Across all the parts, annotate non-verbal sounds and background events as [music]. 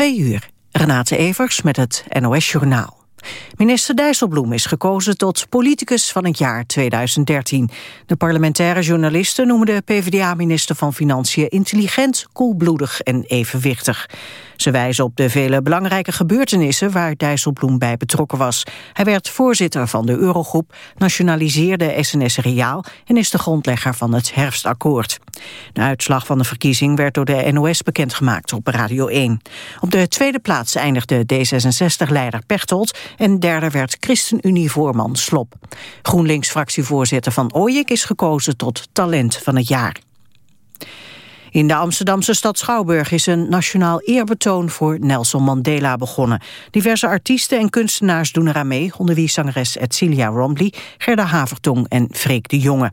Twee uur. Renate Evers met het NOS Journaal. Minister Dijsselbloem is gekozen tot politicus van het jaar 2013. De parlementaire journalisten noemen de PvdA-minister van Financiën intelligent, koelbloedig en evenwichtig. Ze wijzen op de vele belangrijke gebeurtenissen waar Dijsselbloem bij betrokken was. Hij werd voorzitter van de Eurogroep, nationaliseerde SNS Reaal en is de grondlegger van het herfstakkoord. De uitslag van de verkiezing werd door de NOS bekendgemaakt op Radio 1. Op de tweede plaats eindigde D66-leider Pechtold en derde werd ChristenUnie-voorman Slop. GroenLinks-fractievoorzitter Van Ooyek is gekozen tot talent van het jaar. In de Amsterdamse stad Schouwburg is een nationaal eerbetoon voor Nelson Mandela begonnen. Diverse artiesten en kunstenaars doen eraan mee, onder wie zangeres Edcilia Romley, Gerda Havertong en Freek de Jonge.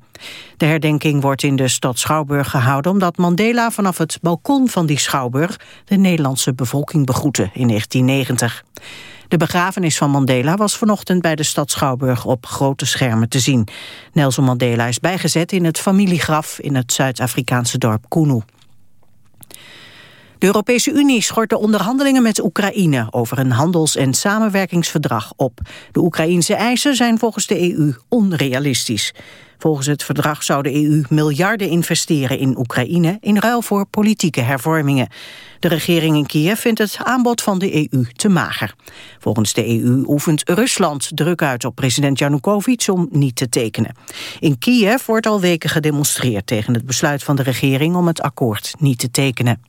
De herdenking wordt in de stad Schouwburg gehouden omdat Mandela vanaf het balkon van die Schouwburg de Nederlandse bevolking begroette in 1990. De begrafenis van Mandela was vanochtend bij de stad Schouwburg op grote schermen te zien. Nelson Mandela is bijgezet in het familiegraf in het Zuid-Afrikaanse dorp Kunu. De Europese Unie schort de onderhandelingen met Oekraïne over een handels- en samenwerkingsverdrag op. De Oekraïnse eisen zijn volgens de EU onrealistisch. Volgens het verdrag zou de EU miljarden investeren in Oekraïne in ruil voor politieke hervormingen. De regering in Kiev vindt het aanbod van de EU te mager. Volgens de EU oefent Rusland druk uit op president Janukovic om niet te tekenen. In Kiev wordt al weken gedemonstreerd tegen het besluit van de regering om het akkoord niet te tekenen.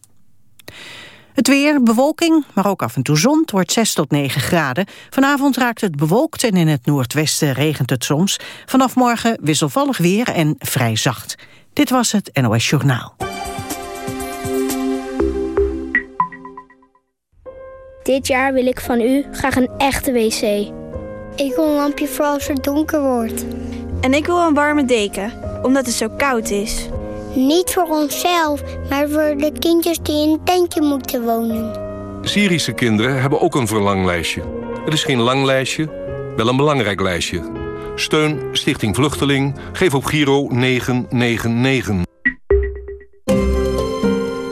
Het weer, bewolking, maar ook af en toe zon. Het wordt 6 tot 9 graden. Vanavond raakt het bewolkt en in het noordwesten regent het soms. Vanaf morgen wisselvallig weer en vrij zacht. Dit was het NOS Journaal. Dit jaar wil ik van u graag een echte wc. Ik wil een lampje voor als het donker wordt. En ik wil een warme deken, omdat het zo koud is. Niet voor onszelf, maar voor de kindjes die in een tentje moeten wonen. Syrische kinderen hebben ook een verlanglijstje. Het is geen lang lijstje, wel een belangrijk lijstje. Steun Stichting Vluchteling. Geef op Giro 999.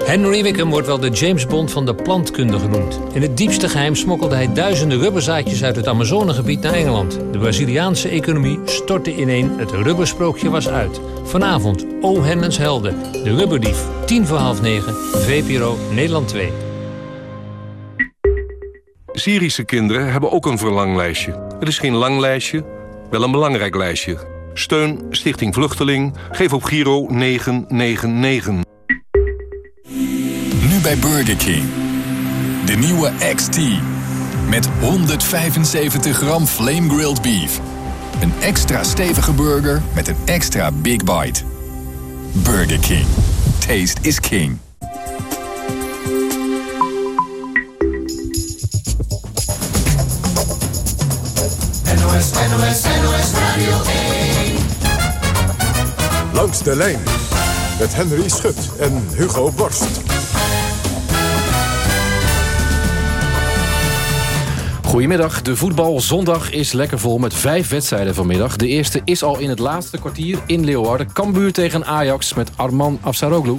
Henry Wickham wordt wel de James Bond van de plantkunde genoemd. In het diepste geheim smokkelde hij duizenden rubberzaadjes uit het Amazonegebied naar Engeland. De Braziliaanse economie stortte ineen, het rubbersprookje was uit. Vanavond, O Hemmens Helden, de rubberdief. 10 voor half 9, VPRO, Nederland 2. Syrische kinderen hebben ook een verlanglijstje. Het is geen lang lijstje, wel een belangrijk lijstje. Steun Stichting Vluchteling. Geef op Giro 999. Bij Burger King. De nieuwe XT. Met 175 gram flame grilled beef. Een extra stevige burger met een extra big bite. Burger King. Taste is king. NOS, NOS, NOS Radio 1. Langs de lijn met Henry Schut en Hugo Borst. Goedemiddag, de voetbalzondag is lekker vol met vijf wedstrijden vanmiddag. De eerste is al in het laatste kwartier in Leeuwarden. Cambuur tegen Ajax met Arman Afsaroglu.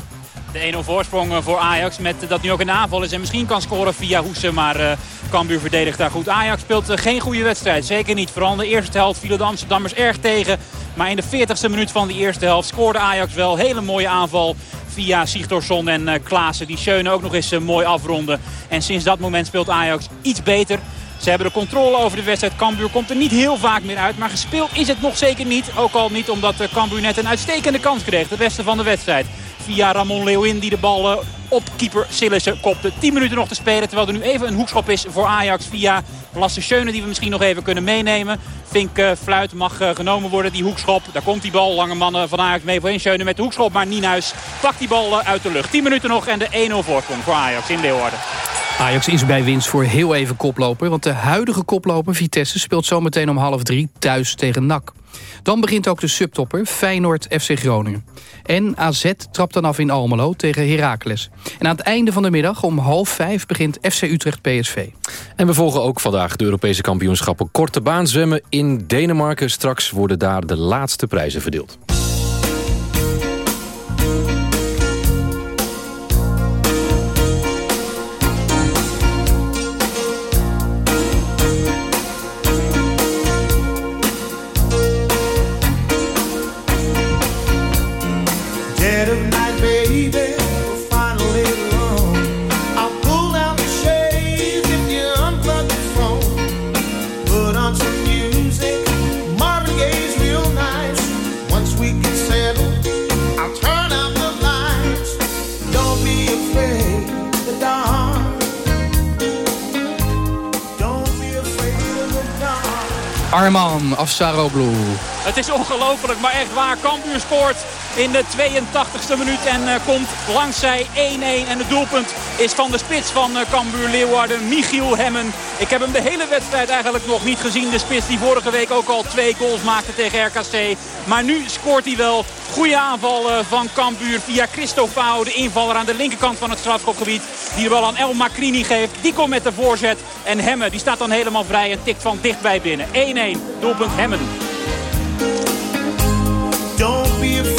De 1-0 voorsprong eh, voor Ajax met dat nu ook een aanval is. En misschien kan scoren via Hoesen, maar uh, Cambuur verdedigt daar goed. Ajax speelt uh, geen goede wedstrijd, zeker niet. Vooral in de eerste helft vielen de Amsterdammers erg tegen. Maar in de 40ste minuut van de eerste helft scoorde Ajax wel. Hele mooie aanval via Sigtorsson en uh, Klaassen. Die Schöne ook nog eens mooi afronden. En sinds dat moment speelt Ajax iets beter. Ze hebben de controle over de wedstrijd. Cambuur komt er niet heel vaak meer uit. Maar gespeeld is het nog zeker niet. Ook al niet omdat Cambuur net een uitstekende kans kreeg. De beste van de wedstrijd. Via Ramon Leeuwin die de bal op keeper Sillissen kopte. 10 minuten nog te spelen. Terwijl er nu even een hoekschop is voor Ajax via Lasse Schöne. Die we misschien nog even kunnen meenemen. Vink uh, Fluit mag genomen worden. Die hoekschop. Daar komt die bal. Lange mannen van Ajax mee voor Schöne met de hoekschop. Maar Nienhuis pakt die bal uit de lucht. 10 minuten nog en de 1-0 voorsprong voor Ajax in Leeuwarden. Ajax is bij winst voor heel even koploper. Want de huidige koploper Vitesse speelt zometeen om half drie thuis tegen NAC. Dan begint ook de subtopper Feyenoord FC Groningen. En AZ trapt dan af in Almelo tegen Heracles. En aan het einde van de middag om half vijf begint FC Utrecht PSV. En we volgen ook vandaag de Europese kampioenschappen korte baan zwemmen in Denemarken. Straks worden daar de laatste prijzen verdeeld. Arman Afsaroglu. Het is ongelooflijk, maar echt waar. Cambuur scoort in de 82e minuut en uh, komt langs zij 1-1. En het doelpunt is van de spits van uh, Cambuur Leeuwarden, Michiel Hemmen. Ik heb hem de hele wedstrijd eigenlijk nog niet gezien. De spits die vorige week ook al twee goals maakte tegen RKC. Maar nu scoort hij wel. Goede aanval uh, van Cambuur via Christofau, de invaller aan de linkerkant van het strafschopgebied. Die de bal aan El Macrini geeft. Die komt met de voorzet. En Hemmen die staat dan helemaal vrij en tikt van dichtbij binnen. 1-1, doelpunt Hemmen. Don't be afraid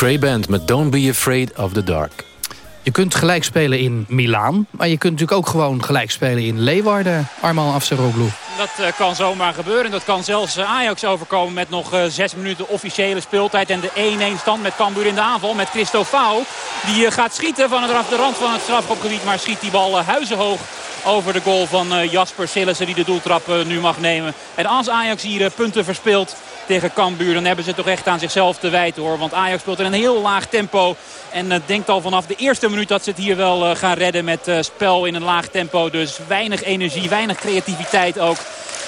Cray Band met Don't Be Afraid of the Dark. Je kunt gelijk spelen in Milaan. Maar je kunt natuurlijk ook gewoon gelijk spelen in Leeuwarden. Arman Afsaroglu. Dat eh, kan zomaar gebeuren. Dat kan zelfs eh, Ajax overkomen met nog eh, zes minuten officiële speeltijd. En de 1-1 stand met Cambuur in de aanval. Met Christo Fau. Die gaat schieten vanaf de rand van het strafschopgebied. Maar schiet die bal huizenhoog over de goal van eh, Jasper Sillissen. Die de doeltrap eh, nu mag nemen. En als Ajax hier eh, punten verspeelt tegen Cambuur. Dan hebben ze toch echt aan zichzelf te wijten hoor. Want Ajax speelt in een heel laag tempo. En denkt al vanaf de eerste minuut dat ze het hier wel gaan redden met spel in een laag tempo. Dus weinig energie, weinig creativiteit ook.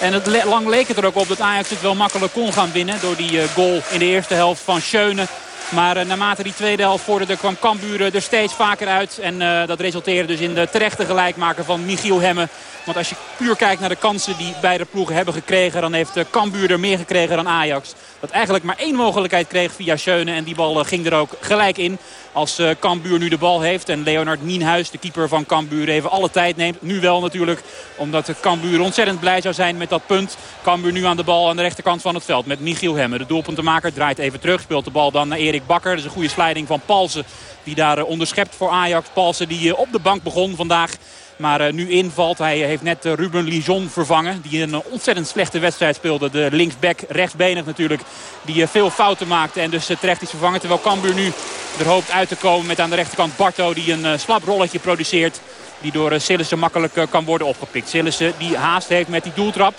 En het lang leek het er ook op dat Ajax het wel makkelijk kon gaan winnen. Door die goal in de eerste helft van Schöne. Maar eh, naarmate die tweede helft vorderde kwam Cambuur eh, er steeds vaker uit. En eh, dat resulteerde dus in de terechte gelijkmaker van Michiel Hemme. Want als je puur kijkt naar de kansen die beide ploegen hebben gekregen... dan heeft eh, Cambuur er meer gekregen dan Ajax. Dat eigenlijk maar één mogelijkheid kreeg via Schöne. En die bal eh, ging er ook gelijk in. Als eh, Cambuur nu de bal heeft en Leonard Nienhuis, de keeper van Cambuur, even alle tijd neemt. Nu wel natuurlijk, omdat Cambuur ontzettend blij zou zijn met dat punt. Cambuur nu aan de bal aan de rechterkant van het veld met Michiel Hemme. De doelpuntenmaker draait even terug, speelt de bal dan naar Erik Bakker. Dat is een goede sliding van Palsen die daar onderschept voor Ajax. Palsen die op de bank begon vandaag. Maar eh, nu invalt. Hij heeft net eh, Ruben Lijon vervangen. Die een eh, ontzettend slechte wedstrijd speelde. De linksback, rechtsbenig natuurlijk. Die eh, veel fouten maakte en dus eh, terecht is vervangen. Terwijl Cambuur nu er hoopt uit te komen met aan de rechterkant Barto. Die een eh, slap rolletje produceert. Die door Sillissen makkelijk eh, kan worden opgepikt. Sillissen die haast heeft met die doeltrap.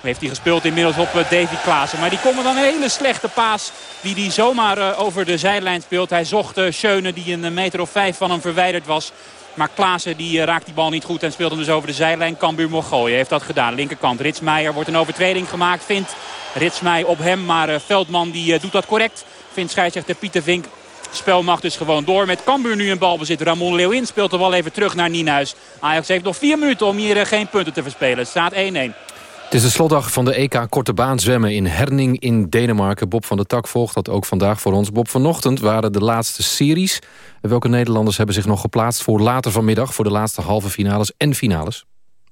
Heeft hij gespeeld inmiddels op eh, Davy Klaassen. Maar die komt dan een hele slechte paas die hij zomaar eh, over de zijlijn speelt. Hij zocht Schöne die een meter of vijf van hem verwijderd was. Maar Klaassen die uh, raakt die bal niet goed en speelt hem dus over de zijlijn. Cambuur mocht gooien, heeft dat gedaan. Linkerkant, Ritsmeijer wordt een overtreding gemaakt. Vindt Ritsmeijer op hem, maar uh, Veldman die doet dat correct. Vindt scheidsrechter Pieter Vink spel mag dus gewoon door. Met Cambuur nu een balbezit. Ramon Leeuwin speelt de bal even terug naar Nienhuis. Ajax heeft nog vier minuten om hier geen punten te verspelen. Staat 1-1. Het is de slotdag van de EK Korte Baan zwemmen in Herning in Denemarken. Bob van der Tak volgt dat ook vandaag voor ons. Bob, vanochtend waren de laatste series. Welke Nederlanders hebben zich nog geplaatst voor later vanmiddag... voor de laatste halve finales en finales?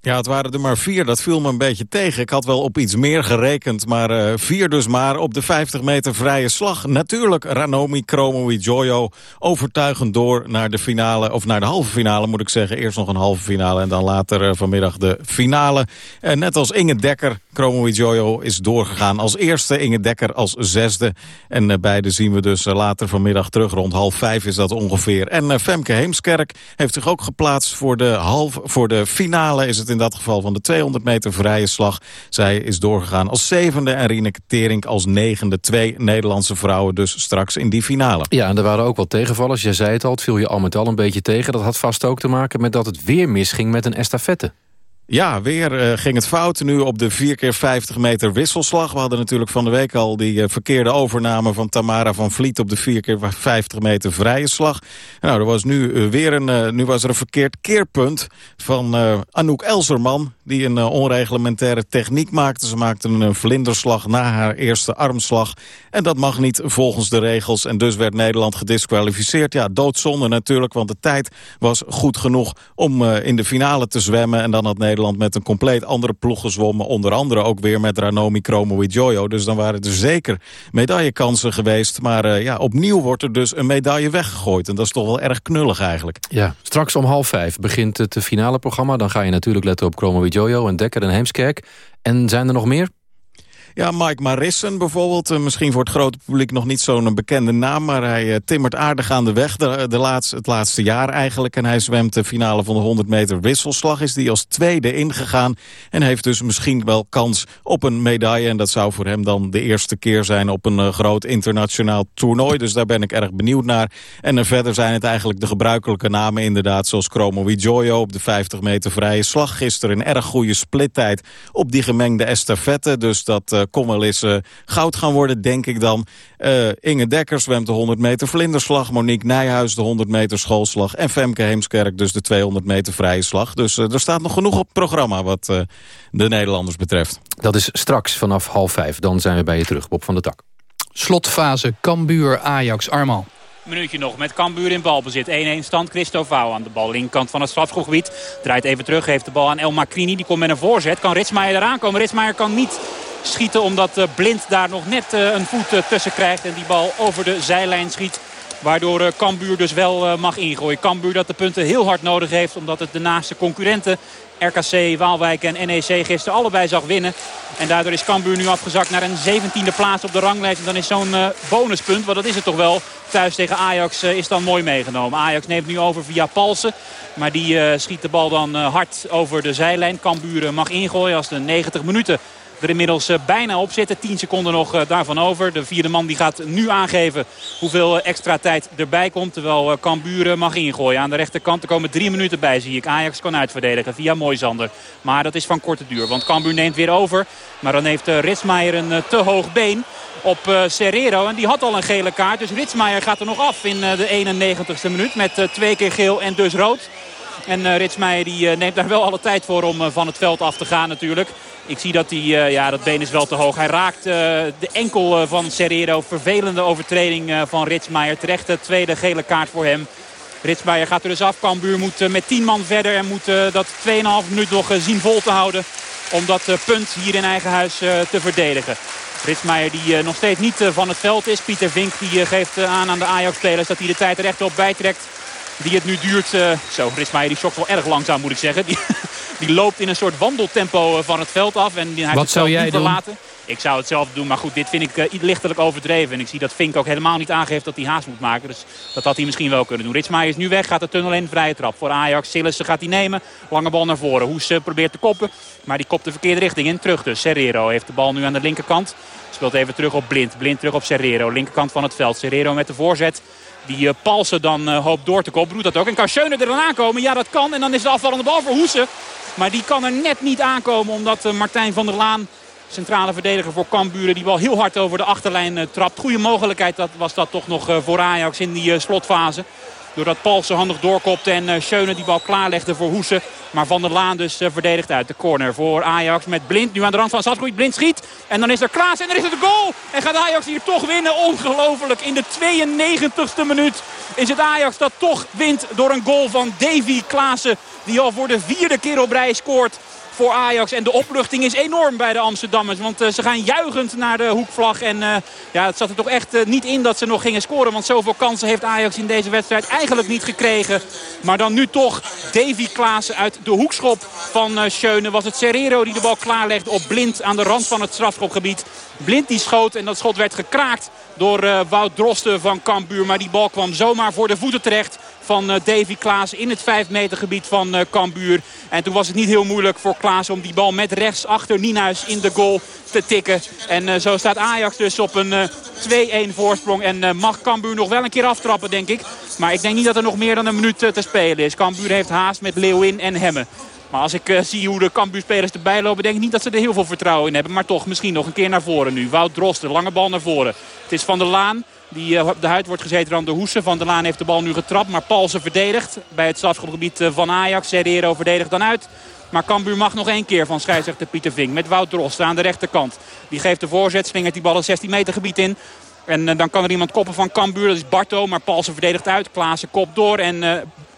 Ja, het waren er maar vier. Dat viel me een beetje tegen. Ik had wel op iets meer gerekend, maar uh, vier dus maar op de 50 meter vrije slag. Natuurlijk Ranomi Kromowi Jojo overtuigend door naar de finale, of naar de halve finale moet ik zeggen. Eerst nog een halve finale en dan later uh, vanmiddag de finale. Uh, net als Inge Dekker, Kromowi Jojo is doorgegaan als eerste. Inge Dekker als zesde. En beide zien we dus later vanmiddag terug. Rond half vijf is dat ongeveer. En Femke Heemskerk heeft zich ook geplaatst voor de, half, voor de finale. Is het in dat geval van de 200 meter vrije slag. Zij is doorgegaan als zevende en Rieneke Tering als negende. Twee Nederlandse vrouwen dus straks in die finale. Ja, en er waren ook wel tegenvallers. Jij zei het al, het viel je al met al een beetje tegen. Dat had vast ook te maken met dat het weer misging met een estafette. Ja, weer uh, ging het fout. Nu op de 4 keer 50 meter wisselslag. We hadden natuurlijk van de week al die uh, verkeerde overname van Tamara van Vliet... op de 4 keer 50 meter vrije slag. Nou, er was nu, uh, weer een, nu was er een verkeerd keerpunt van Anouk Elserman... die een onreglementaire techniek maakte. Ze maakte een vlinderslag na haar eerste armslag. En dat mag niet volgens de regels. En dus werd Nederland gedisqualificeerd. Ja, doodzonde natuurlijk, want de tijd was goed genoeg... om in de finale te zwemmen. En dan had Nederland Nederland met een compleet andere ploeg gezwommen. Onder andere ook weer met Ranomi Kromowidjojo. Dus dan waren er zeker medaillekansen geweest. Maar uh, ja, opnieuw wordt er dus een medaille weggegooid. En dat is toch wel erg knullig eigenlijk. Ja, straks om half vijf begint het finale programma. Dan ga je natuurlijk letten op Kromowidjojo en Dekker en Heemskerk. En zijn er nog meer? Ja, Mike Marissen bijvoorbeeld. Uh, misschien voor het grote publiek nog niet zo'n bekende naam... maar hij uh, timmert aardig aan de weg de, de laatste, het laatste jaar eigenlijk. En hij zwemt de finale van de 100 meter wisselslag. Is die als tweede ingegaan. En heeft dus misschien wel kans op een medaille. En dat zou voor hem dan de eerste keer zijn... op een groot internationaal toernooi. Dus daar ben ik erg benieuwd naar. En verder zijn het eigenlijk de gebruikelijke namen inderdaad... zoals Chromo Jojo op de 50 meter vrije slag. Gisteren een erg goede splittijd op die gemengde estafette. Dus dat kon wel eens uh, goud gaan worden, denk ik dan. Uh, Inge Dekker zwemt de 100 meter vlinderslag. Monique Nijhuis de 100 meter schoolslag. En Femke Heemskerk dus de 200 meter vrije slag. Dus uh, er staat nog genoeg op het programma wat de Nederlanders betreft. Dat is straks vanaf half vijf. Dan zijn we bij je terug, Bob van der Tak. Slotfase, Cambuur, Ajax, Armal. Minuutje nog met Cambuur in balbezit. 1-1 stand. Christo Vouw aan de bal. Linkerkant van het strafschopgebied. Draait even terug. Geeft de bal aan El Macrini. Die komt met een voorzet. Kan Ritsmaier eraan komen. Ritsmaier kan niet schieten. Omdat eh, Blind daar nog net eh, een voet eh, tussen krijgt. En die bal over de zijlijn schiet. Waardoor Cambuur dus wel mag ingooien. Cambuur dat de punten heel hard nodig heeft. Omdat het de naaste concurrenten RKC, Waalwijk en NEC gisteren allebei zag winnen. En daardoor is Cambuur nu afgezakt naar een 17e plaats op de ranglijst. En dan is zo'n bonuspunt, want dat is het toch wel, thuis tegen Ajax is dan mooi meegenomen. Ajax neemt nu over via Palsen. Maar die schiet de bal dan hard over de zijlijn. Cambuur mag ingooien als de 90 minuten er inmiddels eh, bijna op zitten. 10 seconden nog eh, daarvan over. De vierde man die gaat nu aangeven hoeveel eh, extra tijd erbij komt. Terwijl Cambuur mag ingooien. Aan de rechterkant er komen drie minuten bij zie ik. Ajax kan uitverdedigen via Moisander. Maar dat is van korte duur. Want Cambuur neemt weer over. Maar dan heeft Ritsmaier een te hoog been op Serrero. En die had al een gele kaart. Dus Ritsmaier gaat er nog af in de 91ste minuut. Met twee keer geel en dus rood. En Ritsmeijer die neemt daar wel alle tijd voor om van het veld af te gaan natuurlijk. Ik zie dat hij, uh, ja, dat been is wel te hoog. Hij raakt uh, de enkel uh, van Serrero. Vervelende overtreding van Ritsmaier. Terecht de tweede gele kaart voor hem. Ritsmaier gaat er dus af. Cambuur moet met 10 man verder. En moet dat 2,5 minuut nog zien vol te houden. Om dat punt hier in eigen huis te verdedigen. Ritsmaier die nog steeds niet van het veld is. Pieter Vink die geeft aan aan de Ajax-spelers dat hij de tijd er op bijtrekt. Die het nu duurt. zo, Ritsmaier die schokt wel erg langzaam moet ik zeggen. Die, [laughs] die loopt in een soort wandeltempo eh, van het veld af. En hij Wat zou jij doen? Ik zou het zelf doen, maar goed, dit vind ik uh, lichtelijk overdreven. En ik zie dat Fink ook helemaal niet aangeeft dat hij haast moet maken. Dus dat had hij misschien wel kunnen doen. Ritsmaier is nu weg, gaat de tunnel in, vrije trap voor Ajax. Sillissen gaat hij nemen, lange bal naar voren. Hoes uh, probeert te koppen, maar die kopt de verkeerde richting in. Terug dus, Serrero heeft de bal nu aan de linkerkant. Speelt even terug op Blind, Blind terug op Serrero. Linkerkant van het veld, Serrero met de voorzet. Die uh, Palsen dan hoopt door te koppen, doet dat ook. En kan Schöne er dan aankomen? Ja, dat kan. En dan is de afvallende bal voor Hoesen. Maar die kan er net niet aankomen omdat Martijn van der Laan centrale verdediger voor Cambuur. Die bal heel hard over de achterlijn trapt. Goede mogelijkheid dat, was dat toch nog voor Ajax in die slotfase. Doordat Paulsen handig doorkopte en uh, Schöne die bal klaarlegde voor Hoesen. Maar Van der Laan dus uh, verdedigt uit de corner voor Ajax met Blind. Nu aan de rand van Stadsgroei. Blind schiet. En dan is er Klaas en dan is het de goal. En gaat Ajax hier toch winnen. Ongelooflijk. In de 92e minuut is het Ajax dat toch wint door een goal van Davy Klaassen. Die al voor de vierde keer op rij scoort voor Ajax. En de opluchting is enorm bij de Amsterdammers. Want uh, ze gaan juichend naar de hoekvlag. En uh, ja, het zat er toch echt uh, niet in dat ze nog gingen scoren. Want zoveel kansen heeft Ajax in deze wedstrijd eigenlijk niet gekregen. Maar dan nu toch Davy Klaassen uit de hoekschop van Schöne. Was het Serrero die de bal klaarlegde op Blind aan de rand van het strafschopgebied. Blind die schoot en dat schot werd gekraakt door Wout Drosten van Cambuur. Maar die bal kwam zomaar voor de voeten terecht van uh, Davy Klaas in het 5 meter gebied van uh, Cambuur. En toen was het niet heel moeilijk voor Klaas om die bal met rechts achter Nienhuis in de goal te tikken. En uh, zo staat Ajax dus op een 2-1 voorsprong. En mag Cambuur nog wel een keer aftrappen denk ik. Maar ik denk niet dat er nog meer dan een minuut te spelen is. Cambuur heeft haast met Leeuwin en Hemme. Maar als ik zie hoe de Cambuur-spelers erbij lopen... denk ik niet dat ze er heel veel vertrouwen in hebben. Maar toch, misschien nog een keer naar voren nu. Wout Drosten, lange bal naar voren. Het is Van der Laan die op de huid wordt gezeten dan de Hoesen. Van der Laan heeft de bal nu getrapt. Maar Paulsen verdedigt bij het strafgebied van Ajax. Serrero verdedigt dan uit. Maar Cambuur mag nog één keer van scheidsrechter Pieter Vink. Met Wout Drosten aan de rechterkant. Die geeft de voorzet, slingert die bal een 16 meter gebied in. En uh, dan kan er iemand koppen van Cambuur. Dat is Barto. Maar Paulsen verdedigt uit. Klaassen kop door. En uh,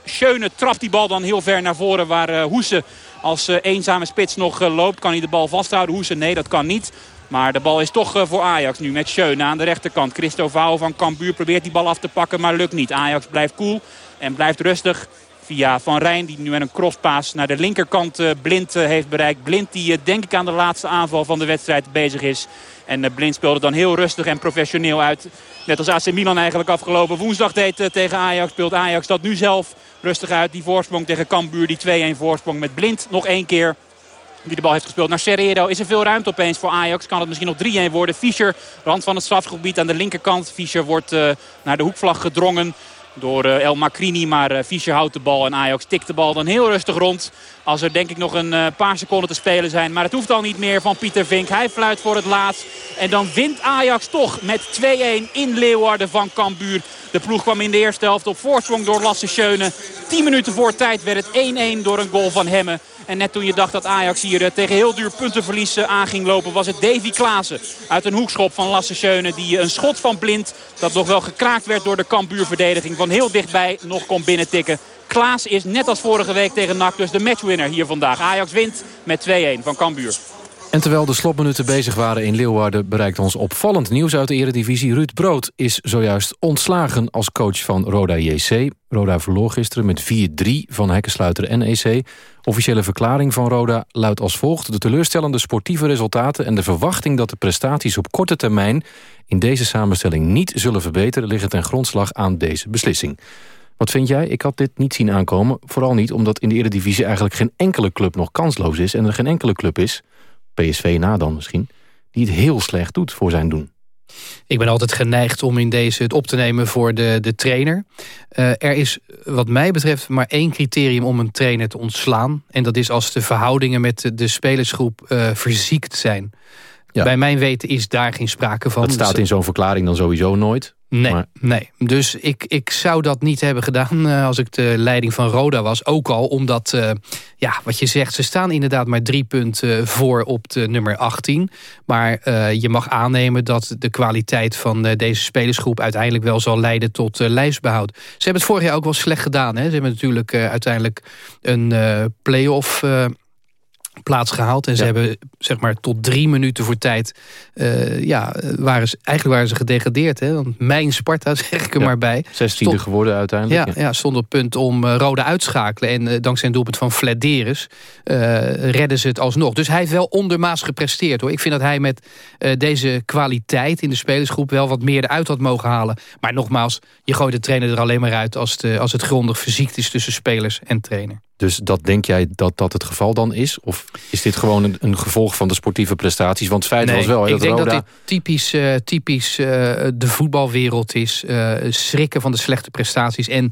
Schöne trapt die bal dan heel ver naar voren. Waar uh, Hoesen als eenzame spits nog loopt. Kan hij de bal vasthouden? Hoesen? Nee, dat kan niet. Maar de bal is toch voor Ajax nu met Schöne aan de rechterkant. Christo Vouw van Cambuur probeert die bal af te pakken, maar lukt niet. Ajax blijft cool en blijft rustig via Van Rijn. Die nu met een crosspaas naar de linkerkant Blind heeft bereikt. Blind die denk ik aan de laatste aanval van de wedstrijd bezig is. En Blind speelde dan heel rustig en professioneel uit. Net als AC Milan eigenlijk afgelopen woensdag deed tegen Ajax. Speelt Ajax dat nu zelf rustig uit. Die voorsprong tegen Cambuur, die 2-1 voorsprong met Blind nog één keer die de bal heeft gespeeld naar Serrero. Is er veel ruimte opeens voor Ajax. Kan het misschien nog 3-1 worden. Fischer, rand van het strafgebied aan de linkerkant. Fischer wordt uh, naar de hoekvlag gedrongen door uh, El Macrini. Maar uh, Fischer houdt de bal en Ajax tikt de bal dan heel rustig rond. Als er denk ik nog een paar seconden te spelen zijn. Maar het hoeft al niet meer van Pieter Vink. Hij fluit voor het laatst. En dan wint Ajax toch met 2-1 in Leeuwarden van Cambuur. De ploeg kwam in de eerste helft op voorsprong door Lasse Schöne. 10 minuten voor tijd werd het 1-1 door een goal van Hemme. En net toen je dacht dat Ajax hier tegen heel duur puntenverlies aan ging lopen... was het Davy Klaassen uit een hoekschop van Lasse Schöne. Die een schot van Blind dat nog wel gekraakt werd door de Cambuurverdediging. Van heel dichtbij nog kon binnentikken. Klaas is net als vorige week tegen NAC dus de matchwinner hier vandaag. Ajax wint met 2-1 van Cambuur. En terwijl de slotminuten bezig waren in Leeuwarden... bereikt ons opvallend nieuws uit de eredivisie. Ruud Brood is zojuist ontslagen als coach van Roda JC. Roda verloor gisteren met 4-3 van Hekkensluiter NEC. Officiële verklaring van Roda luidt als volgt... de teleurstellende sportieve resultaten en de verwachting... dat de prestaties op korte termijn in deze samenstelling niet zullen verbeteren... liggen ten grondslag aan deze beslissing. Wat vind jij? Ik had dit niet zien aankomen. Vooral niet omdat in de Eredivisie eigenlijk geen enkele club nog kansloos is... en er geen enkele club is, PSV na dan misschien... die het heel slecht doet voor zijn doen. Ik ben altijd geneigd om in deze het op te nemen voor de, de trainer. Uh, er is wat mij betreft maar één criterium om een trainer te ontslaan. En dat is als de verhoudingen met de, de spelersgroep uh, verziekt zijn. Ja. Bij mijn weten is daar geen sprake van. Dat staat in zo'n verklaring dan sowieso nooit. Nee, maar... nee. dus ik, ik zou dat niet hebben gedaan uh, als ik de leiding van Roda was. Ook al omdat, uh, ja, wat je zegt, ze staan inderdaad maar drie punten voor op de nummer 18. Maar uh, je mag aannemen dat de kwaliteit van deze spelersgroep uiteindelijk wel zal leiden tot lijstbehoud. Ze hebben het vorig jaar ook wel slecht gedaan. Hè? Ze hebben natuurlijk uiteindelijk een play-off plaats gehaald. En ze hebben zeg maar tot drie minuten voor tijd... Uh, ja, waren ze, eigenlijk waren ze gedegradeerd. Hè? Want mijn Sparta, [laughs] zeg ik er maar bij. Zestiende geworden uiteindelijk. Ja, ja. stond op punt om uh, Rode uitschakelen. En uh, dankzij een doelpunt van Flederis redden ze het alsnog. Dus hij heeft wel ondermaas gepresteerd. hoor. Ik vind dat hij met deze kwaliteit in de spelersgroep... wel wat meer eruit had mogen halen. Maar nogmaals, je gooit de trainer er alleen maar uit... als, de, als het grondig verziekt is tussen spelers en trainer. Dus dat denk jij dat dat het geval dan is? Of is dit gewoon een, een gevolg van de sportieve prestaties? Want het feit nee, was wel... ik dat denk Roda... dat dit typisch, uh, typisch uh, de voetbalwereld is. Uh, schrikken van de slechte prestaties. En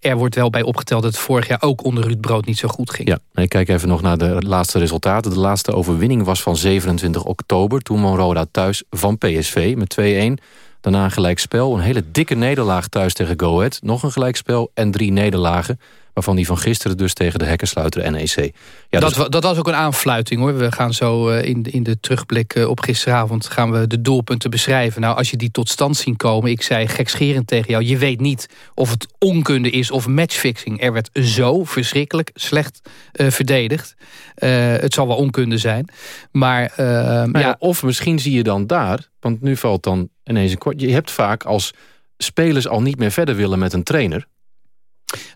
er wordt wel bij opgeteld dat het vorig jaar ook onder Ruud Brood niet zo goed ging. Ja, ik kijk even nog naar de laatste resultaten. De laatste overwinning was van 27 oktober. Toen won Roda thuis van PSV met 2-1. Daarna een gelijkspel, een hele dikke nederlaag thuis tegen Go Ahead. Nog een gelijkspel en drie nederlagen. Waarvan die van gisteren dus tegen de hekkensluiter NEC. Ja, dat, dus... dat was ook een aanfluiting hoor. We gaan zo eh, in, in de terugblik eh, op gisteravond gaan we de doelpunten beschrijven. Nou, als je die tot stand zien komen. Ik zei gekscherend tegen jou. Je weet niet of het onkunde is of matchfixing. Er werd zo verschrikkelijk slecht uh, verdedigd. het zal wel onkunde zijn. Maar, maar ja, Of misschien zie je dan daar. Want nu valt dan ineens een kort. Je hebt vaak als spelers al niet meer verder willen met een trainer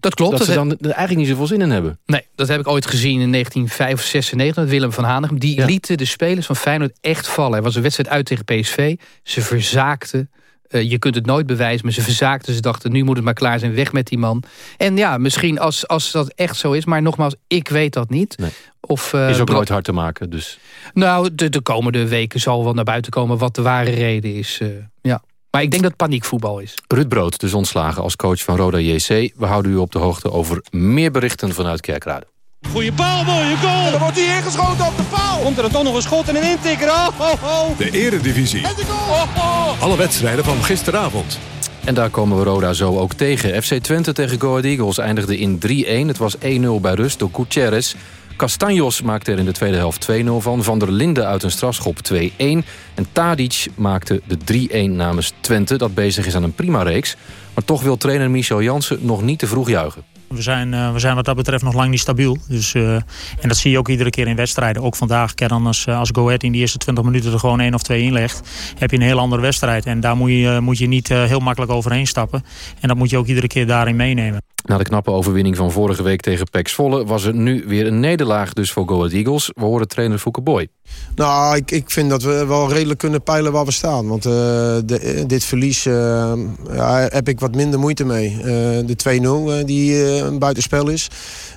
dat klopt. Dat, ze dan eigenlijk niet zoveel zin in hebben. Nee, dat heb ik ooit gezien in 1995 met Willem van Hanegem. Die lieten de spelers van Feyenoord echt vallen. Er was een wedstrijd uit tegen PSV. Ze verzaakten. Uh, je kunt het nooit bewijzen, maar ze verzaakten. Ze dachten, nu moet het maar klaar zijn, weg met die man. En ja, misschien als, als dat echt zo is. Maar nogmaals, ik weet dat niet. Nee. Of, uh, is ook nooit hard te maken. Dus. Nou, de, de komende weken zal wel naar buiten komen wat de ware reden is. Uh, ja. Maar ik denk dat het paniekvoetbal is. Ruud Brood, dus ontslagen als coach van Roda JC. We houden u op de hoogte over meer berichten vanuit Kerkrade. Goeie paal, mooie goal. En dan wordt hij ingeschoten op de paal. Komt er dan toch nog een schot en een intikker. Oh, oh, oh. De eredivisie. En de goal. Oh, oh. Alle wedstrijden van gisteravond. En daar komen we Roda zo ook tegen. FC Twente tegen Go Ahead Eagles eindigde in 3-1. Het was 1-0 bij rust door Gutierrez. Castanjos maakte er in de tweede helft 2-0 van. Van der Linden uit een strafschop 2-1. En Tadic maakte de 3-1 namens Twente, dat bezig is aan een prima reeks. Maar toch wil trainer Michel Jansen nog niet te vroeg juichen. We zijn, uh, we zijn wat dat betreft nog lang niet stabiel. Dus, uh, en dat zie je ook iedere keer in wedstrijden. Ook vandaag, dan als, uh, als in die eerste 20 minuten er gewoon één of twee inlegt... heb je een heel andere wedstrijd. En daar moet je, moet je niet heel makkelijk overheen stappen. En dat moet je ook iedere keer daarin meenemen. Na de knappe overwinning van vorige week tegen Pex Volle... was er nu weer een nederlaag dus voor Go Ahead Eagles. We horen trainer Fouke Boy. Nou, ik, ik vind dat we wel redelijk kunnen peilen waar we staan. Want uh, de, dit verlies uh, ja, heb ik wat minder moeite mee. Uh, de 2-0 die een buitenspel is.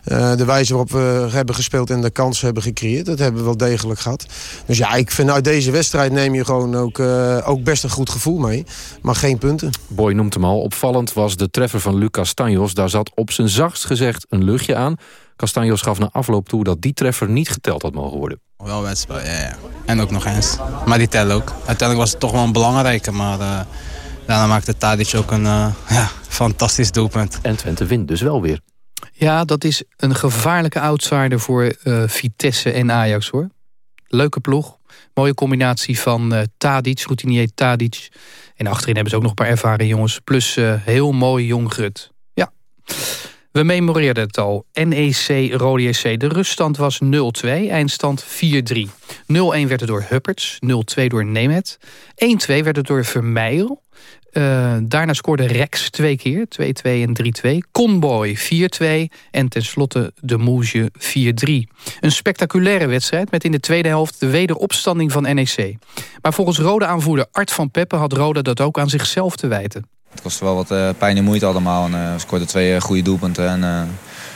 de wijze waarop we hebben gespeeld en de kansen hebben gecreëerd. Dat hebben we wel degelijk gehad. Dus ja, ik vind uit deze wedstrijd neem je gewoon ook, ook best een goed gevoel mee. Maar geen punten. Boy noemt hem al. Opvallend was de treffer van Lucas Stanjos. Daar zat op zijn zachtst gezegd een luchtje aan. Castanjos gaf na afloop toe dat die treffer niet geteld had mogen worden. Wel wedstrijd, ja, ja. En ook nog eens. Maar die tellen ook. Uiteindelijk was het toch wel een belangrijke, maar uh, daarna maakte Tadic ook een uh, ja, fantastisch doelpunt. En Twente wint dus wel weer. Ja, dat is een gevaarlijke outsider voor uh, Vitesse en Ajax hoor. Leuke ploeg. Mooie combinatie van uh, Tadic, routinier Tadic. En achterin hebben ze ook nog een paar ervaren jongens. Plus heel mooi jong Grut. We memoreerden het al. NEC, Rode JC. De ruststand was 0-2, eindstand 4-3. 0-1 werd het door Hupperts, 0-2 door Nemet. 1-2 werd het door Vermeijl. Uh, daarna scoorde Rex twee keer, 2-2 en 3-2. Conboy 4-2 en tenslotte de Moesje 4-3. Een spectaculaire wedstrijd met in de tweede helft de wederopstanding van NEC. Maar volgens Rode aanvoerder Art van Peppe had Rode dat ook aan zichzelf te wijten. Het kostte wel wat uh, pijn en moeite allemaal. En, uh, scoorde twee uh, goede doelpunten en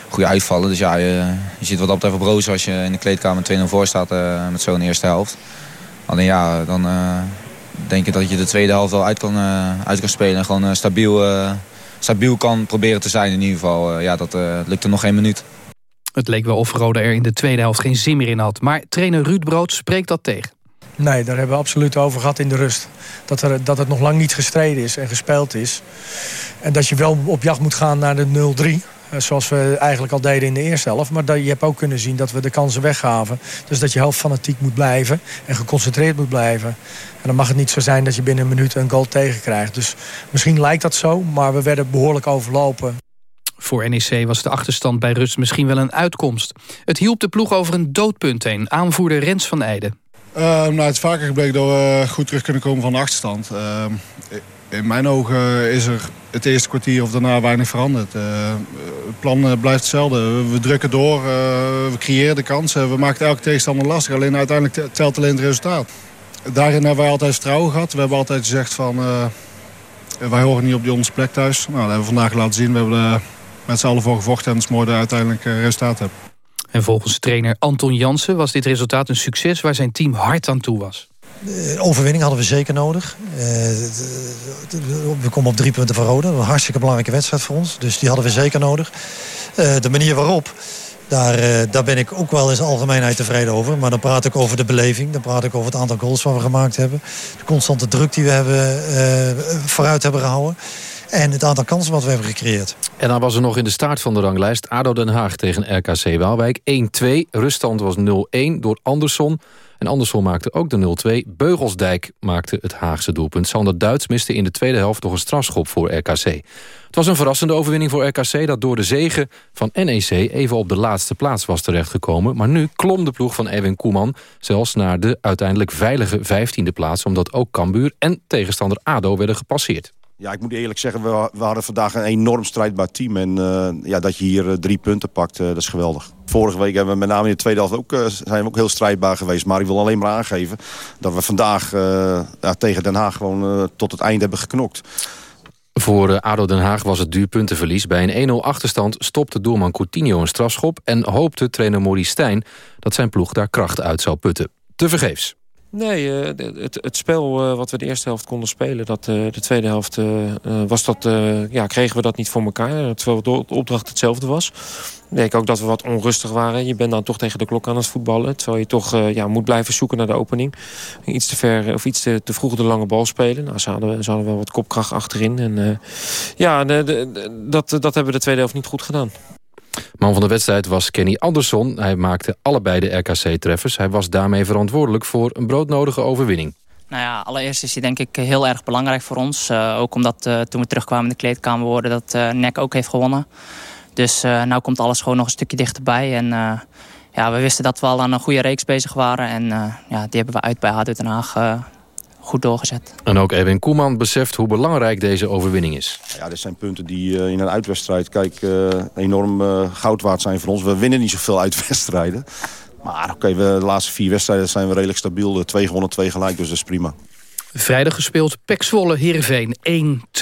goede uitvallen. Dus ja, je, je zit wat op roos als je in de kleedkamer 2-0 voor staat met zo'n eerste helft. Alleen ja, dan denk ik dat je de tweede helft wel uit kan, uit kan spelen. En gewoon stabiel, stabiel kan proberen te zijn in ieder geval. ja, dat lukte nog geen minuut. Het leek wel of Rode er in de tweede helft geen zin meer in had. Maar trainer Ruud Brood spreekt dat tegen. Nee, daar hebben we absoluut over gehad in de rust. Dat, er, dat het nog lang niet gestreden is en gespeeld is. En dat je wel op jacht moet gaan naar de 0-3. Eh, zoals we eigenlijk al deden in de eerste helft. Maar dat, je hebt ook kunnen zien dat we de kansen weggaven. Dus dat je helft fanatiek moet blijven en geconcentreerd moet blijven. En dan mag het niet zo zijn dat je binnen een minuut een goal tegenkrijgt. Dus misschien lijkt dat zo, maar we werden behoorlijk overlopen. Voor NEC was de achterstand bij rust misschien wel een uitkomst. Het hielp de ploeg over een doodpunt heen. Aanvoerder Rens van Eijden. Uh, nou, het is vaker gebleken dat we goed terug kunnen komen van de achterstand. Uh, in mijn ogen is er het eerste kwartier of daarna weinig veranderd. Uh, het plan blijft hetzelfde. We, drukken door, we creëren de kansen. We maken elke tegenstander lastig. Alleen uiteindelijk telt alleen het resultaat. Daarin hebben wij altijd vertrouwen gehad. We hebben altijd gezegd van... wij horen niet op die onze plek thuis. Nou, dat hebben we vandaag laten zien. We hebben met z'n allen voor gevochten. En het is mooi dat uiteindelijk resultaat hebben. En volgens trainer Anton Jansen was dit resultaat een succes waar zijn team hard aan toe was. Uh, overwinning hadden we zeker nodig. Uh, we komen op drie punten van Rode. Een hartstikke belangrijke wedstrijd voor ons. Dus die hadden we zeker nodig. Uh, de manier waarop, daar, daar ben ik ook wel in algemeenheid tevreden over. Maar dan praat ik over de beleving. Dan praat ik over het aantal goals wat we gemaakt hebben. De constante druk die we hebben, vooruit hebben gehouden. En het aantal kansen wat we hebben gecreëerd. En dan was er nog in de start van de ranglijst... ADO Den Haag tegen RKC Waalwijk 1-2. Ruststand was 0-1 door Andersson. En Andersson maakte ook de 0-2. Beugelsdijk maakte het Haagse doelpunt. Sander Duits miste in de tweede helft nog een strafschop voor RKC. Het was een verrassende overwinning voor RKC... dat door de zegen van NEC even op de laatste plaats was terechtgekomen. Maar nu klom de ploeg van Erwin Koeman... zelfs naar de uiteindelijk veilige vijftiende plaats... omdat ook Cambuur en tegenstander ADO werden gepasseerd. Ja, ik moet eerlijk zeggen, we, we hadden vandaag een enorm strijdbaar team. En uh, ja, dat je hier uh, drie punten pakt, uh, dat is geweldig. Vorige week hebben we met name in de tweede helft ook, zijn we ook heel strijdbaar geweest. Maar ik wil alleen maar aangeven dat we vandaag ja, tegen Den Haag gewoon tot het eind hebben geknokt. Voor ADO Den Haag was het duur puntenverlies. Bij een 1-0 achterstand stopte doelman Coutinho een strafschop... en hoopte trainer Maurice Stijn dat zijn ploeg daar kracht uit zou putten. Te vergeefs. Nee, uh, het, het spel uh, wat we de eerste helft konden spelen... Dat, uh, de tweede helft was dat, ja, kregen we dat niet voor elkaar. Terwijl de opdracht hetzelfde was. Ik denk ook dat we wat onrustig waren. Je bent dan toch tegen de klok aan het voetballen. Terwijl je toch ja, moet blijven zoeken naar de opening. Iets te ver of iets te, te vroeg de lange bal spelen. Nou, ze, hadden, ze hadden wel wat kopkracht achterin. En, ja, de, dat, dat hebben we de tweede helft niet goed gedaan. Man van de wedstrijd was Kenny Andersson. Hij maakte allebei de RKC-treffers. Hij was daarmee verantwoordelijk voor een broodnodige overwinning. Nou ja, allereerst is hij denk ik heel erg belangrijk voor ons. Uh, ook omdat uh, toen we terugkwamen in de kleedkamer worden dat uh, ook heeft gewonnen. Dus uh, nou komt alles gewoon nog een stukje dichterbij. En ja, we wisten dat we al aan een goede reeks bezig waren. En ja, die hebben we uit bij HDU Den Haag goed doorgezet. En ook Erwin Koeman beseft hoe belangrijk deze overwinning is. Ja, dit zijn punten die uh, in een uitwedstrijd kijk, uh, enorm uh, goud waard zijn voor ons. We winnen niet zoveel uitwedstrijden. Maar oké, okay, de laatste vier wedstrijden zijn we redelijk stabiel. Twee gewonnen, twee gelijk, dus dat is prima. Vrijdag gespeeld Pek Zwolle Heerenveen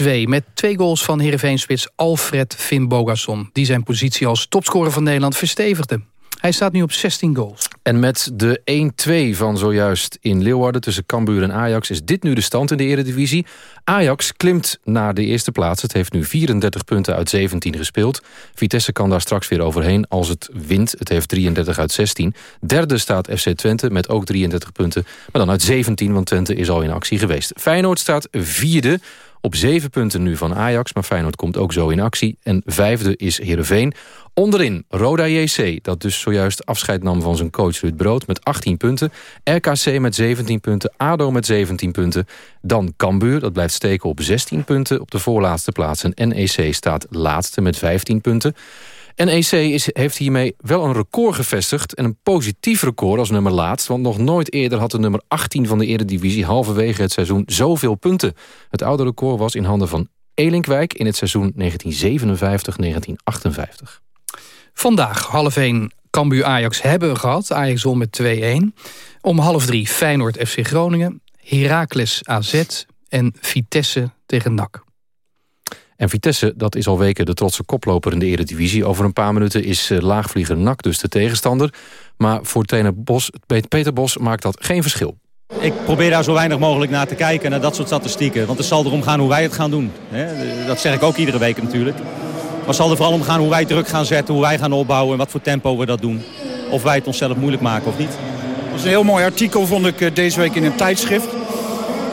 1-2. Met twee goals van Heerenveen-spits Alfred Finn Bogasson. Die zijn positie als topscorer van Nederland verstevigde. Hij staat nu op 16 goals. En met de 1-2 van zojuist in Leeuwarden tussen Cambuur en Ajax... is dit nu de stand in de eredivisie. Ajax klimt naar de eerste plaats. Het heeft nu 34 punten uit 17 gespeeld. Vitesse kan daar straks weer overheen als het wint. Het heeft 33 uit 16. Derde staat FC Twente met ook 33 punten. Maar dan uit 17, want Twente is al in actie geweest. Feyenoord staat vierde op zeven punten nu van Ajax, maar Feyenoord komt ook zo in actie. En vijfde is Heerenveen. Onderin Roda JC, dat dus zojuist afscheid nam van zijn coach Ruud Brood... met 18 punten. RKC met 17 punten, ADO met 17 punten. Dan Cambuur, dat blijft steken op 16 punten op de voorlaatste plaats. En NEC staat laatste met 15 punten. NEC is, heeft hiermee wel een record gevestigd... en een positief record als nummer laatst... want nog nooit eerder had de nummer 18 van de Eredivisie... halverwege het seizoen zoveel punten. Het oude record was in handen van Elinkwijk... in het seizoen 1957-1958. Vandaag half 1 Cambuur Ajax hebben we gehad. Ajax won met 2-1. Om half 3 Feyenoord FC Groningen. Heracles AZ en Vitesse tegen NAC. En Vitesse, dat is al weken de trotse koploper in de Eredivisie. Over een paar minuten is eh, laagvlieger NAC dus de tegenstander. Maar voor trainer Bos, Peter Bos maakt dat geen verschil. Ik probeer daar zo weinig mogelijk naar te kijken, naar dat soort statistieken. Want het zal erom gaan hoe wij het gaan doen. Dat zeg ik ook iedere week natuurlijk. Maar het zal er vooral om gaan hoe wij druk gaan zetten, hoe wij gaan opbouwen... en wat voor tempo we dat doen. Of wij het onszelf moeilijk maken of niet. Dat is een heel mooi artikel, vond ik eh, deze week in een tijdschrift.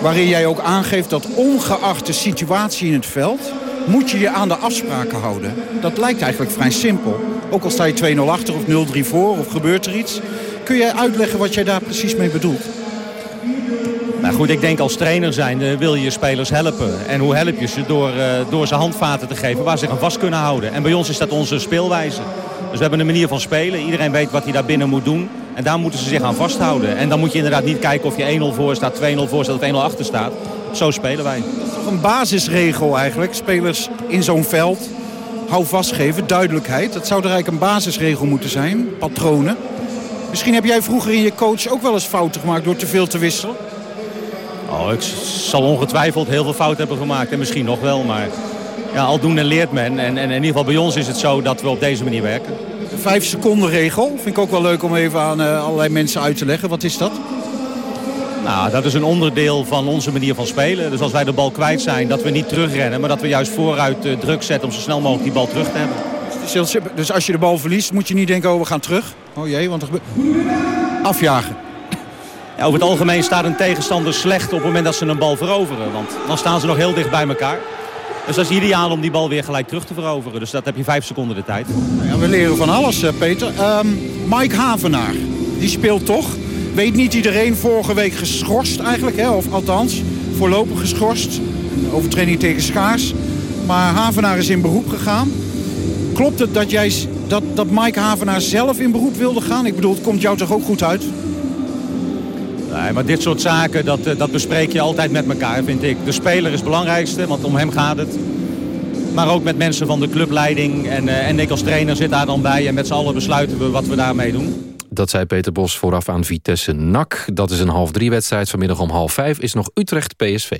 Waarin jij ook aangeeft dat ongeacht de situatie in het veld moet je je aan de afspraken houden. Dat lijkt eigenlijk vrij simpel. Ook al sta je 2-0 achter of 0-3 voor of gebeurt er iets. Kun jij uitleggen wat jij daar precies mee bedoelt? Nou goed, ik denk als trainer zijn wil je je spelers helpen. En hoe help je ze? Door, uh, door ze handvaten te geven waar ze aan vast kunnen houden. En bij ons is dat onze speelwijze. Dus we hebben een manier van spelen. Iedereen weet wat hij daar binnen moet doen. En daar moeten ze zich aan vasthouden. En dan moet je inderdaad niet kijken of je 1-0 voor staat, 2-0 voor staat of 1-0 achter staat. Zo spelen wij. Dat is toch een basisregel eigenlijk. Spelers in zo'n veld hou vastgeven, duidelijkheid. Dat zou er eigenlijk een basisregel moeten zijn. Patronen. Misschien heb jij vroeger in je coach ook wel eens fouten gemaakt door te veel te wisselen? Oh, ik zal ongetwijfeld heel veel fouten hebben gemaakt. En misschien nog wel, maar ja, aldoende leert men. En, en in ieder geval bij ons is het zo dat we op deze manier werken. De vijf seconden regel vind ik ook wel leuk om even aan uh, allerlei mensen uit te leggen. Wat is dat? Nou, dat is een onderdeel van onze manier van spelen. Dus als wij de bal kwijt zijn, dat we niet terugrennen... maar dat we juist vooruit uh, druk zetten om zo snel mogelijk die bal terug te hebben. Dus als je de bal verliest, moet je niet denken, oh, we gaan terug. Oh jee, want er Afjagen. Ja, over het algemeen staat een tegenstander slecht op het moment dat ze een bal veroveren. Want dan staan ze nog heel dicht bij elkaar. Dus dat is ideaal om die bal weer gelijk terug te veroveren. Dus dat heb je vijf seconden de tijd. Ja, we leren van alles, eh, Peter. Um, Mike Havenaar, die speelt toch. Weet niet iedereen vorige week geschorst eigenlijk. Hè? Of althans, voorlopig geschorst. Overtreding tegen Schaars. Maar Havenaar is in beroep gegaan. Klopt het dat, jij, dat, dat Mike Havenaar zelf in beroep wilde gaan? Ik bedoel, het komt jou toch ook goed uit? Nee, maar dit soort zaken, dat, eh, dat bespreek je altijd met elkaar, vind ik. De speler is het belangrijkste, want om hem gaat het. Maar ook met mensen van de clubleiding. En, uh, en ik als trainer zit daar dan bij. En met z'n allen besluiten we wat we daarmee doen. Dat zei Peter Bos vooraf aan Vitesse NAC. Dat is een half drie wedstrijd. Vanmiddag om half vijf is nog Utrecht PSV.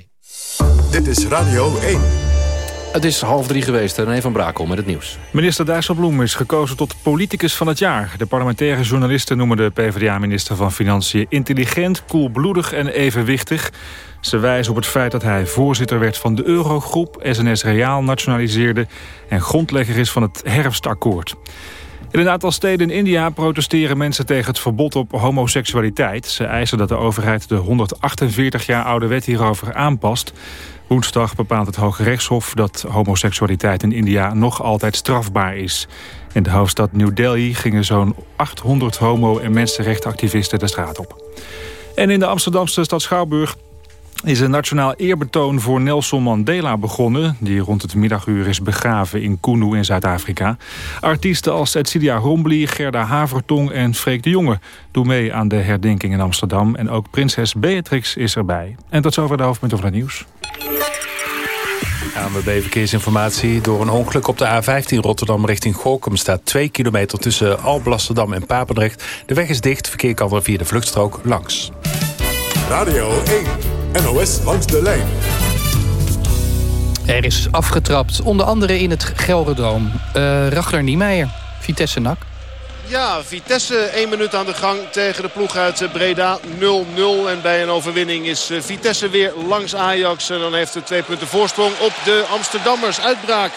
Dit is Radio 1. Het is half drie geweest. René van Brakel met het nieuws. Minister Dijsselbloem is gekozen tot politicus van het jaar. De parlementaire journalisten noemen de PvdA-minister van Financiën... intelligent, koelbloedig en evenwichtig. Ze wijzen op het feit dat hij voorzitter werd van de Eurogroep... SNS Reaal nationaliseerde en grondlegger is van het herfstakkoord. In een aantal steden in India protesteren mensen tegen het verbod op homoseksualiteit. Ze eisen dat de overheid de 148 jaar oude wet hierover aanpast. Woensdag bepaalt het Hoge Rechtshof dat homoseksualiteit in India nog altijd strafbaar is. In de hoofdstad New Delhi gingen zo'n 800 homo- en mensenrechtenactivisten de straat op. En in de Amsterdamse stad Schouwburg is een nationaal eerbetoon voor Nelson Mandela begonnen... die rond het middaguur is begraven in Kunu in Zuid-Afrika. Artiesten als Edcilia Rombly, Gerda Havertong en Freek de Jonge... doen mee aan de herdenking in Amsterdam. En ook prinses Beatrix is erbij. En tot zover de hoofdpunten van het nieuws. ANWB Verkeersinformatie. Door een ongeluk op de A15 Rotterdam richting Gorkum... staat 2 kilometer tussen Alblasserdam en Papendrecht. De weg is dicht, verkeer kan er via de vluchtstrook langs. Radio 1, NOS langs de lijn. Er is afgetrapt, onder andere in het Gelderdoom. Uh, Ragnar Niemeyer, Vitesse NAC. Ja, Vitesse 1 minuut aan de gang tegen de ploeg uit Breda 0-0. En bij een overwinning is Vitesse weer langs Ajax. En dan heeft het twee punten voorsprong op de Amsterdammers. Uitbraak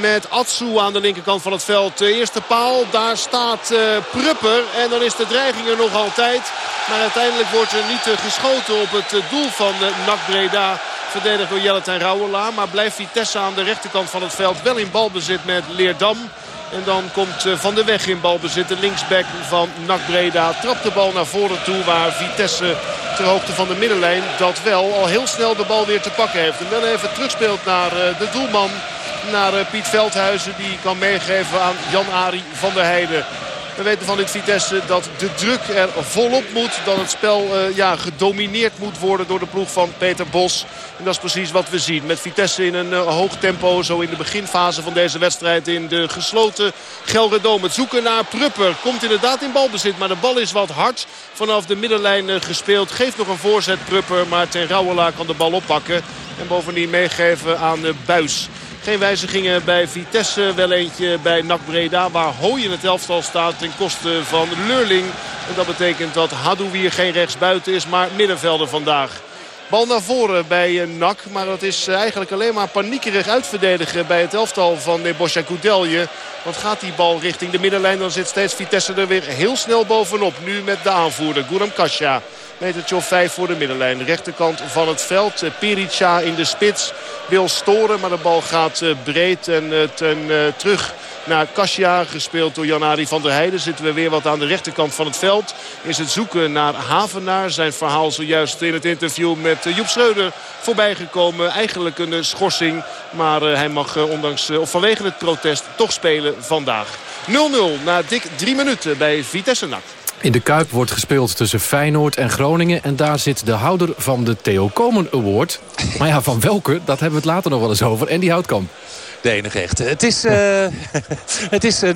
met Atsu aan de linkerkant van het veld. De eerste paal, daar staat uh, Prupper. En dan is de dreiging er nog altijd. Maar uiteindelijk wordt er niet geschoten op het doel van NAC Breda. Verdedigd door Jellet Rauwela. Maar blijft Vitesse aan de rechterkant van het veld wel in balbezit met Leerdam. En dan komt Van de Weg in balbezit. De linksback van NAC Breda trapt de bal naar voren toe. Waar Vitesse ter hoogte van de middenlijn dat wel al heel snel de bal weer te pakken heeft. En dan even terugspeelt naar de doelman. Naar Piet Veldhuizen. Die kan meegeven aan Jan-Ari van der Heijden. We weten van dit Vitesse dat de druk er volop moet. Dat het spel uh, ja, gedomineerd moet worden door de ploeg van Peter Bos. En dat is precies wat we zien. Met Vitesse in een uh, hoog tempo. Zo in de beginfase van deze wedstrijd in de gesloten Gelredome. Het zoeken naar Prupper. Komt inderdaad in balbezit. Maar de bal is wat hard vanaf de middenlijn uh, gespeeld. Geeft nog een voorzet Prupper. Maar ten Rauwela kan de bal oppakken. En bovendien meegeven aan Buis. Geen wijzigingen bij Vitesse. Wel eentje bij NAC Breda. Waar Hooi in het elftal staat ten koste van Leurling. En dat betekent dat Hadouier geen rechtsbuiten is. Maar middenvelder vandaag. Bal naar voren bij NAC. Maar dat is eigenlijk alleen maar paniekerig uitverdedigen bij het elftal van Nebosja Koudelje. Want gaat die bal richting de middenlijn dan zit steeds Vitesse er weer heel snel bovenop. Nu met de aanvoerder Guram Kasja. Metertje of 5 voor de middenlijn. rechterkant van het veld. Perica in de spits wil storen. Maar de bal gaat breed en ten, terug naar Kasia. Gespeeld door Janari van der Heijden. Zitten we weer wat aan de rechterkant van het veld. Is het zoeken naar Havenaar. Zijn verhaal zojuist in het interview met Joep Schreuder voorbij gekomen. Eigenlijk een schorsing. Maar hij mag ondanks, of vanwege het protest toch spelen vandaag. 0-0 na dik drie minuten bij Vitesse NAC. In de Kuip wordt gespeeld tussen Feyenoord en Groningen... en daar zit de houder van de Theo Komen Award. Maar ja, van welke, dat hebben we het later nog wel eens over. En die Houtkamp. De enige echte. Het is 0-0 uh, [laughs] het is 0-0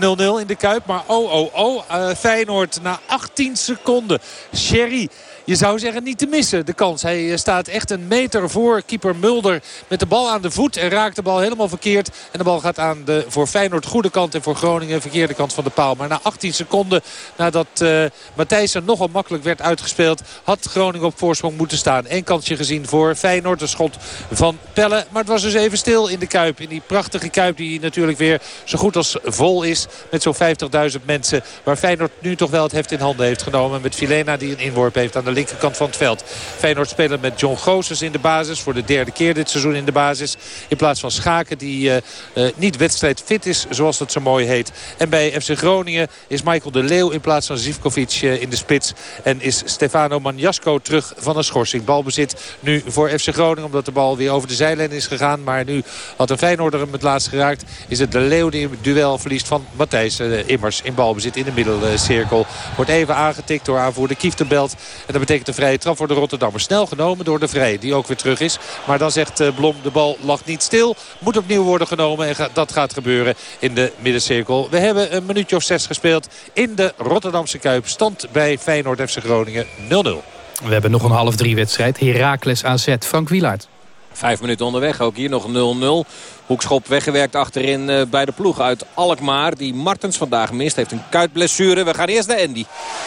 in de Kuip. Maar oh, oh, oh. Uh, Feyenoord na 18 seconden. Sherry je zou zeggen niet te missen, de kans. Hij staat echt een meter voor keeper Mulder met de bal aan de voet. En raakt de bal helemaal verkeerd. En de bal gaat aan de voor Feyenoord goede kant en voor Groningen verkeerde kant van de paal. Maar na 18 seconden nadat uh, Matthijssen nogal makkelijk werd uitgespeeld... had Groningen op voorsprong moeten staan. Eén kansje gezien voor Feyenoord. Een schot van Pelle. Maar het was dus even stil in de Kuip. In die prachtige Kuip die natuurlijk weer zo goed als vol is. Met zo'n 50.000 mensen. Waar Feyenoord nu toch wel het heft in handen heeft genomen. Met Filena die een inworp heeft aan de linkerkant van het veld. Feyenoord spelen met John Goossens in de basis. Voor de derde keer dit seizoen in de basis. In plaats van Schaken die uh, uh, niet wedstrijdfit is zoals dat zo mooi heet. En bij FC Groningen is Michael de Leeuw in plaats van Zivkovic uh, in de spits. En is Stefano Manjasko terug van een schorsing. Balbezit nu voor FC Groningen omdat de bal weer over de zijlijn is gegaan. Maar nu had een Feyenoorder hem het laatst geraakt. Is het de Leeuw die het duel verliest van Matthijs Immers in balbezit in de middelcirkel. Wordt even aangetikt door aanvoerder Kieftenbelt. En dat betekent een vrije trap voor de Rotterdammer. Snel genomen door de Vrij die ook weer terug is. Maar dan zegt Blom de bal lag niet stil. Moet opnieuw worden genomen en dat gaat gebeuren in de middencirkel. We hebben een minuutje of zes gespeeld in de Rotterdamse Kuip. Stand bij Feyenoord FC Groningen 0-0. We hebben nog een half drie wedstrijd. Heracles AZ. Frank Wielaert. Vijf minuten onderweg. Ook hier nog 0-0. Hoekschop weggewerkt achterin uh, bij de ploeg uit Alkmaar. Die Martens vandaag mist. Heeft een kuitblessure. We gaan eerst naar Andy.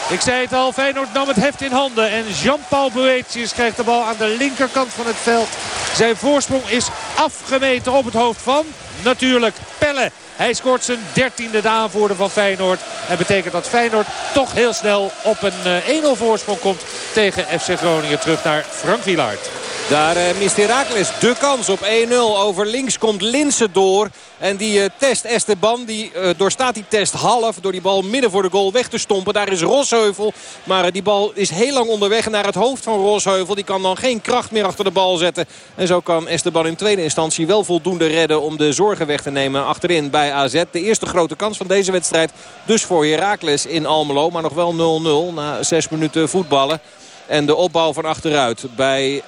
Ik zei het al. Feyenoord nam het heft in handen. En Jean-Paul Boetius krijgt de bal aan de linkerkant van het veld. Zijn voorsprong is afgemeten op het hoofd van natuurlijk Pelle. Hij scoort zijn dertiende de aanvoerder van Feyenoord. En betekent dat Feyenoord toch heel snel op een 1-0 voorsprong komt tegen FC Groningen. Terug naar Frank Wielaert. Daar uh, mist Herakles de kans op 1-0. Over links komt Linsen door. En die uh, test Esteban. Die uh, doorstaat die test half. Door die bal midden voor de goal weg te stompen. Daar is Rosheuvel. Maar die bal is heel lang onderweg naar het hoofd van Rosheuvel. Die kan dan geen kracht meer achter de bal zetten. En zo kan Esteban in tweede instantie wel voldoende redden. Om de zorgen weg te nemen achterin bij AZ. De eerste grote kans van deze wedstrijd. Dus voor Herakles in Almelo. Maar nog wel 0-0 na zes minuten voetballen. En de opbouw van achteruit bij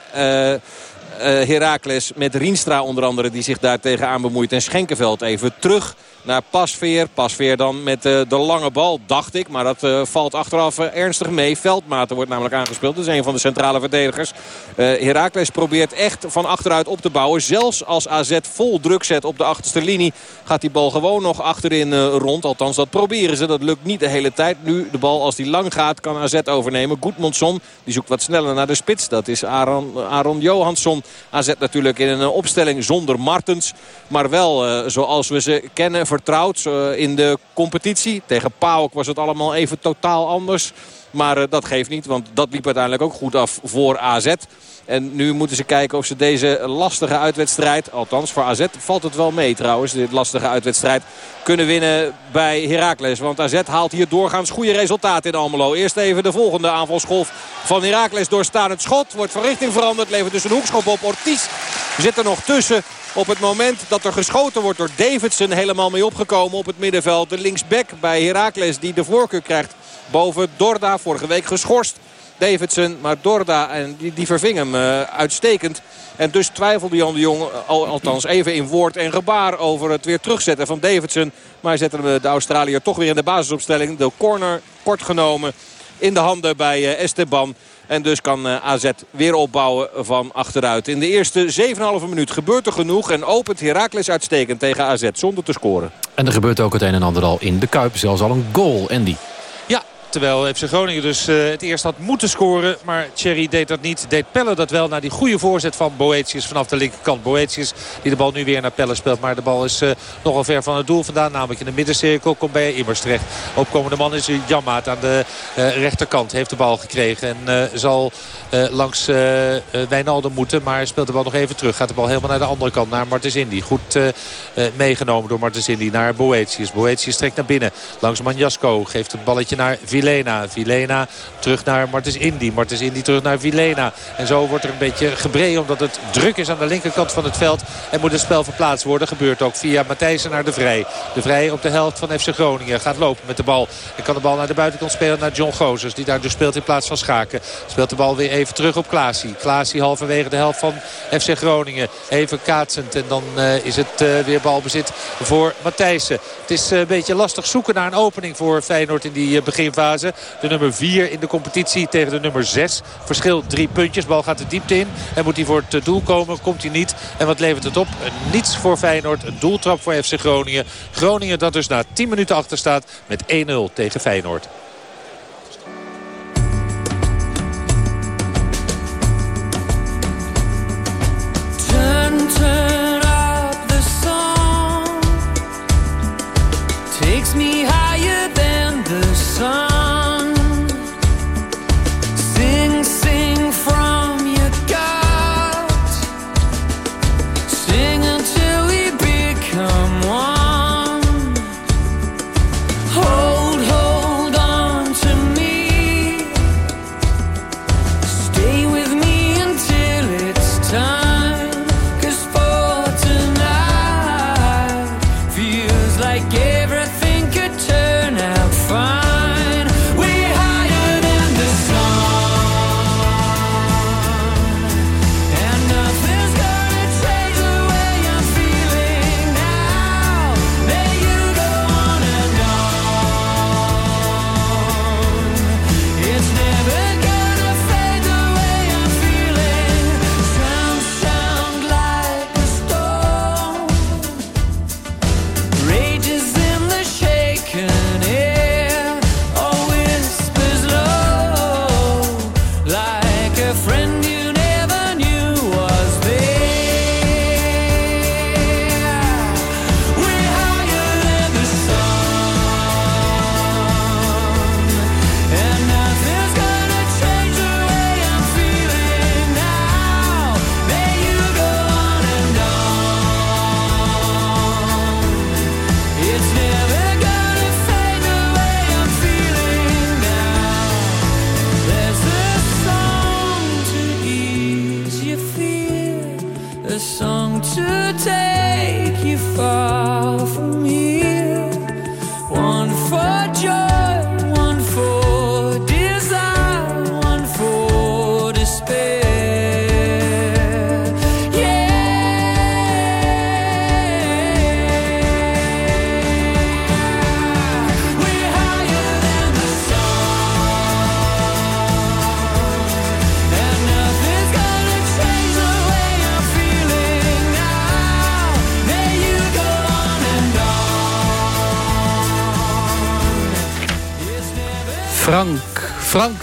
Heracles met Rienstra onder andere die zich daar tegenaan bemoeit. En Schenkenveld even terug naar Pasveer. Pasveer dan met uh, de lange bal, dacht ik. Maar dat uh, valt achteraf uh, ernstig mee. Veldmaten wordt namelijk aangespeeld. Dat is een van de centrale verdedigers. Heracles probeert echt van achteruit op te bouwen. Zelfs als AZ vol druk zet op de achterste linie... gaat die bal gewoon nog achterin rond. Althans, dat proberen ze. Dat lukt niet de hele tijd. Nu de bal, als die lang gaat, kan AZ overnemen. Goedmondson, die zoekt wat sneller naar de spits. Dat is Aaron, Aaron Johansson. AZ natuurlijk in een opstelling zonder Martens. Maar wel zoals we ze kennen vertrouwd in de competitie. Tegen PAOK was het allemaal even totaal anders. Maar dat geeft niet, want dat liep uiteindelijk ook goed af voor AZ. En nu moeten ze kijken of ze deze lastige uitwedstrijd... althans voor AZ valt het wel mee trouwens, dit lastige uitwedstrijd... kunnen winnen bij Heracles. Want AZ haalt hier doorgaans goede resultaten in Almelo. Eerst even de volgende aanvalsgolf van Heracles doorstaan het schot. Wordt van richting veranderd, levert dus een hoekschop op. Ortiz zit er nog tussen. Op het moment dat er geschoten wordt door Davidson helemaal mee opgekomen op het middenveld. De linksback bij Heracles die de voorkeur krijgt boven Dorda. Vorige week geschorst. Davidson, maar Dorda en die, die verving hem uh, uitstekend. En dus twijfelde Jan de Jong, al, althans even in woord en gebaar... over het weer terugzetten van Davidson. Maar hij zette de Australiër toch weer in de basisopstelling. De corner kort genomen in de handen bij uh, Esteban. En dus kan AZ weer opbouwen van achteruit. In de eerste 7,5 minuut gebeurt er genoeg. En opent Heracles uitstekend tegen AZ zonder te scoren. En er gebeurt ook het een en ander al in de Kuip. Zelfs al een goal, Andy. Terwijl FC Groningen dus uh, het eerst had moeten scoren. Maar Thierry deed dat niet. Deed Pelle dat wel naar die goede voorzet van Boetius vanaf de linkerkant. Boetius die de bal nu weer naar Pelle speelt. Maar de bal is uh, nogal ver van het doel vandaan. Namelijk in de middencirkel. Komt bij Immers terecht. Opkomende man is Jammaat aan de uh, rechterkant. Heeft de bal gekregen. En zal langs Wijnaldum moeten. Maar speelt de bal nog even terug. Gaat de bal helemaal naar de andere kant. Naar Martens Indy. Goed meegenomen door Martens Indy. Naar Boetius. Boetius trekt naar binnen. Langs Manjasko. Geeft het balletje naar. Vilena. Vilena terug naar Martens Indy. Martens Indy terug naar Vilena. En zo wordt er een beetje gebree omdat het druk is aan de linkerkant van het veld. En moet het spel verplaatst worden. Gebeurt ook via Matthijsen naar De Vrij. De Vrij op de helft van FC Groningen. Gaat lopen met de bal. En kan de bal naar de buitenkant spelen naar John Gozers. Die daar dus speelt in plaats van Schaken. Speelt de bal weer even terug op Klaasie. Klaasie halverwege de helft van FC Groningen. Even kaatsend. En dan uh, is het uh, weer balbezit voor Matthijsen. Het is uh, een beetje lastig zoeken naar een opening voor Feyenoord in die beginfase De nummer 4 in de competitie tegen de nummer 6. Verschil drie puntjes. Bal gaat de diepte in. En moet hij voor het doel komen. Komt hij niet. En wat levert het op? Niets voor Feyenoord. Een doeltrap voor FC Groningen. Groningen dat dus na 10 minuten achter staat met 1-0 tegen Feyenoord.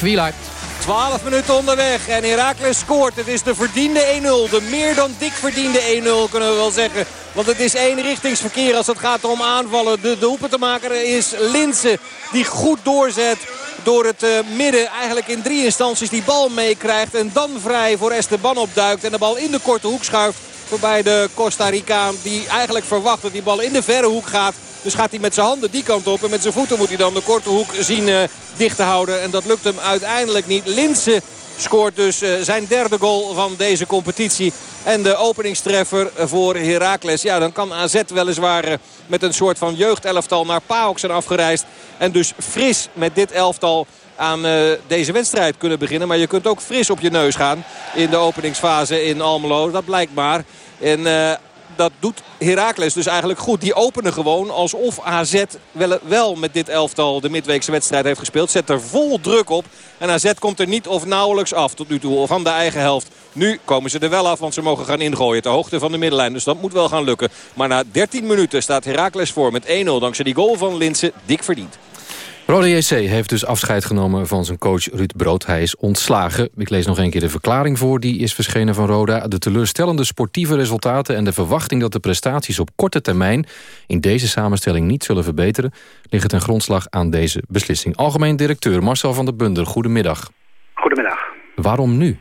Frank Wielaert. 12 minuten onderweg en Herakles scoort. Het is de verdiende 1-0. De meer dan dik verdiende 1-0 kunnen we wel zeggen. Want het is één richtingsverkeer als het gaat om aanvallen. De doelpunt te maken is Linsen die goed doorzet door het uh, midden. Eigenlijk in drie instanties die bal meekrijgt. En dan vrij voor Esteban opduikt. En de bal in de korte hoek schuift voorbij de Costa Ricaan. Die eigenlijk verwacht dat die bal in de verre hoek gaat. Dus gaat hij met zijn handen die kant op. En met zijn voeten moet hij dan de korte hoek zien uh, dicht te houden. En dat lukt hem uiteindelijk niet. Linse scoort dus uh, zijn derde goal van deze competitie. En de openingstreffer voor Heracles. Ja, dan kan AZ weliswaar uh, met een soort van jeugdelftal naar PAOK zijn afgereisd. En dus fris met dit elftal aan deze wedstrijd kunnen beginnen. Maar je kunt ook fris op je neus gaan in de openingsfase in Almelo. Dat blijkt maar. En dat doet Heracles dus eigenlijk goed. Die openen gewoon alsof AZ wel, wel met dit elftal de midweekse wedstrijd heeft gespeeld. Zet er vol druk op. En AZ komt er niet of nauwelijks af tot nu toe van de eigen helft. Nu komen ze er wel af, want ze mogen gaan ingooien ter hoogte van de middenlijn. Dus dat moet wel gaan lukken. Maar na 13 minuten staat Heracles voor met 1-0 dankzij die goal van Linsen. Dik verdiend. Rode JC heeft dus afscheid genomen van zijn coach Ruud Brood. Hij is ontslagen. Ik lees nog een keer de verklaring voor. Die is verschenen van Roda. De teleurstellende sportieve resultaten en de verwachting dat de prestaties op korte termijn in deze samenstelling niet zullen verbeteren, liggen ten grondslag aan deze beslissing. Algemeen directeur Marcel van der Bunder, goedemiddag. Goedemiddag. Waarom nu?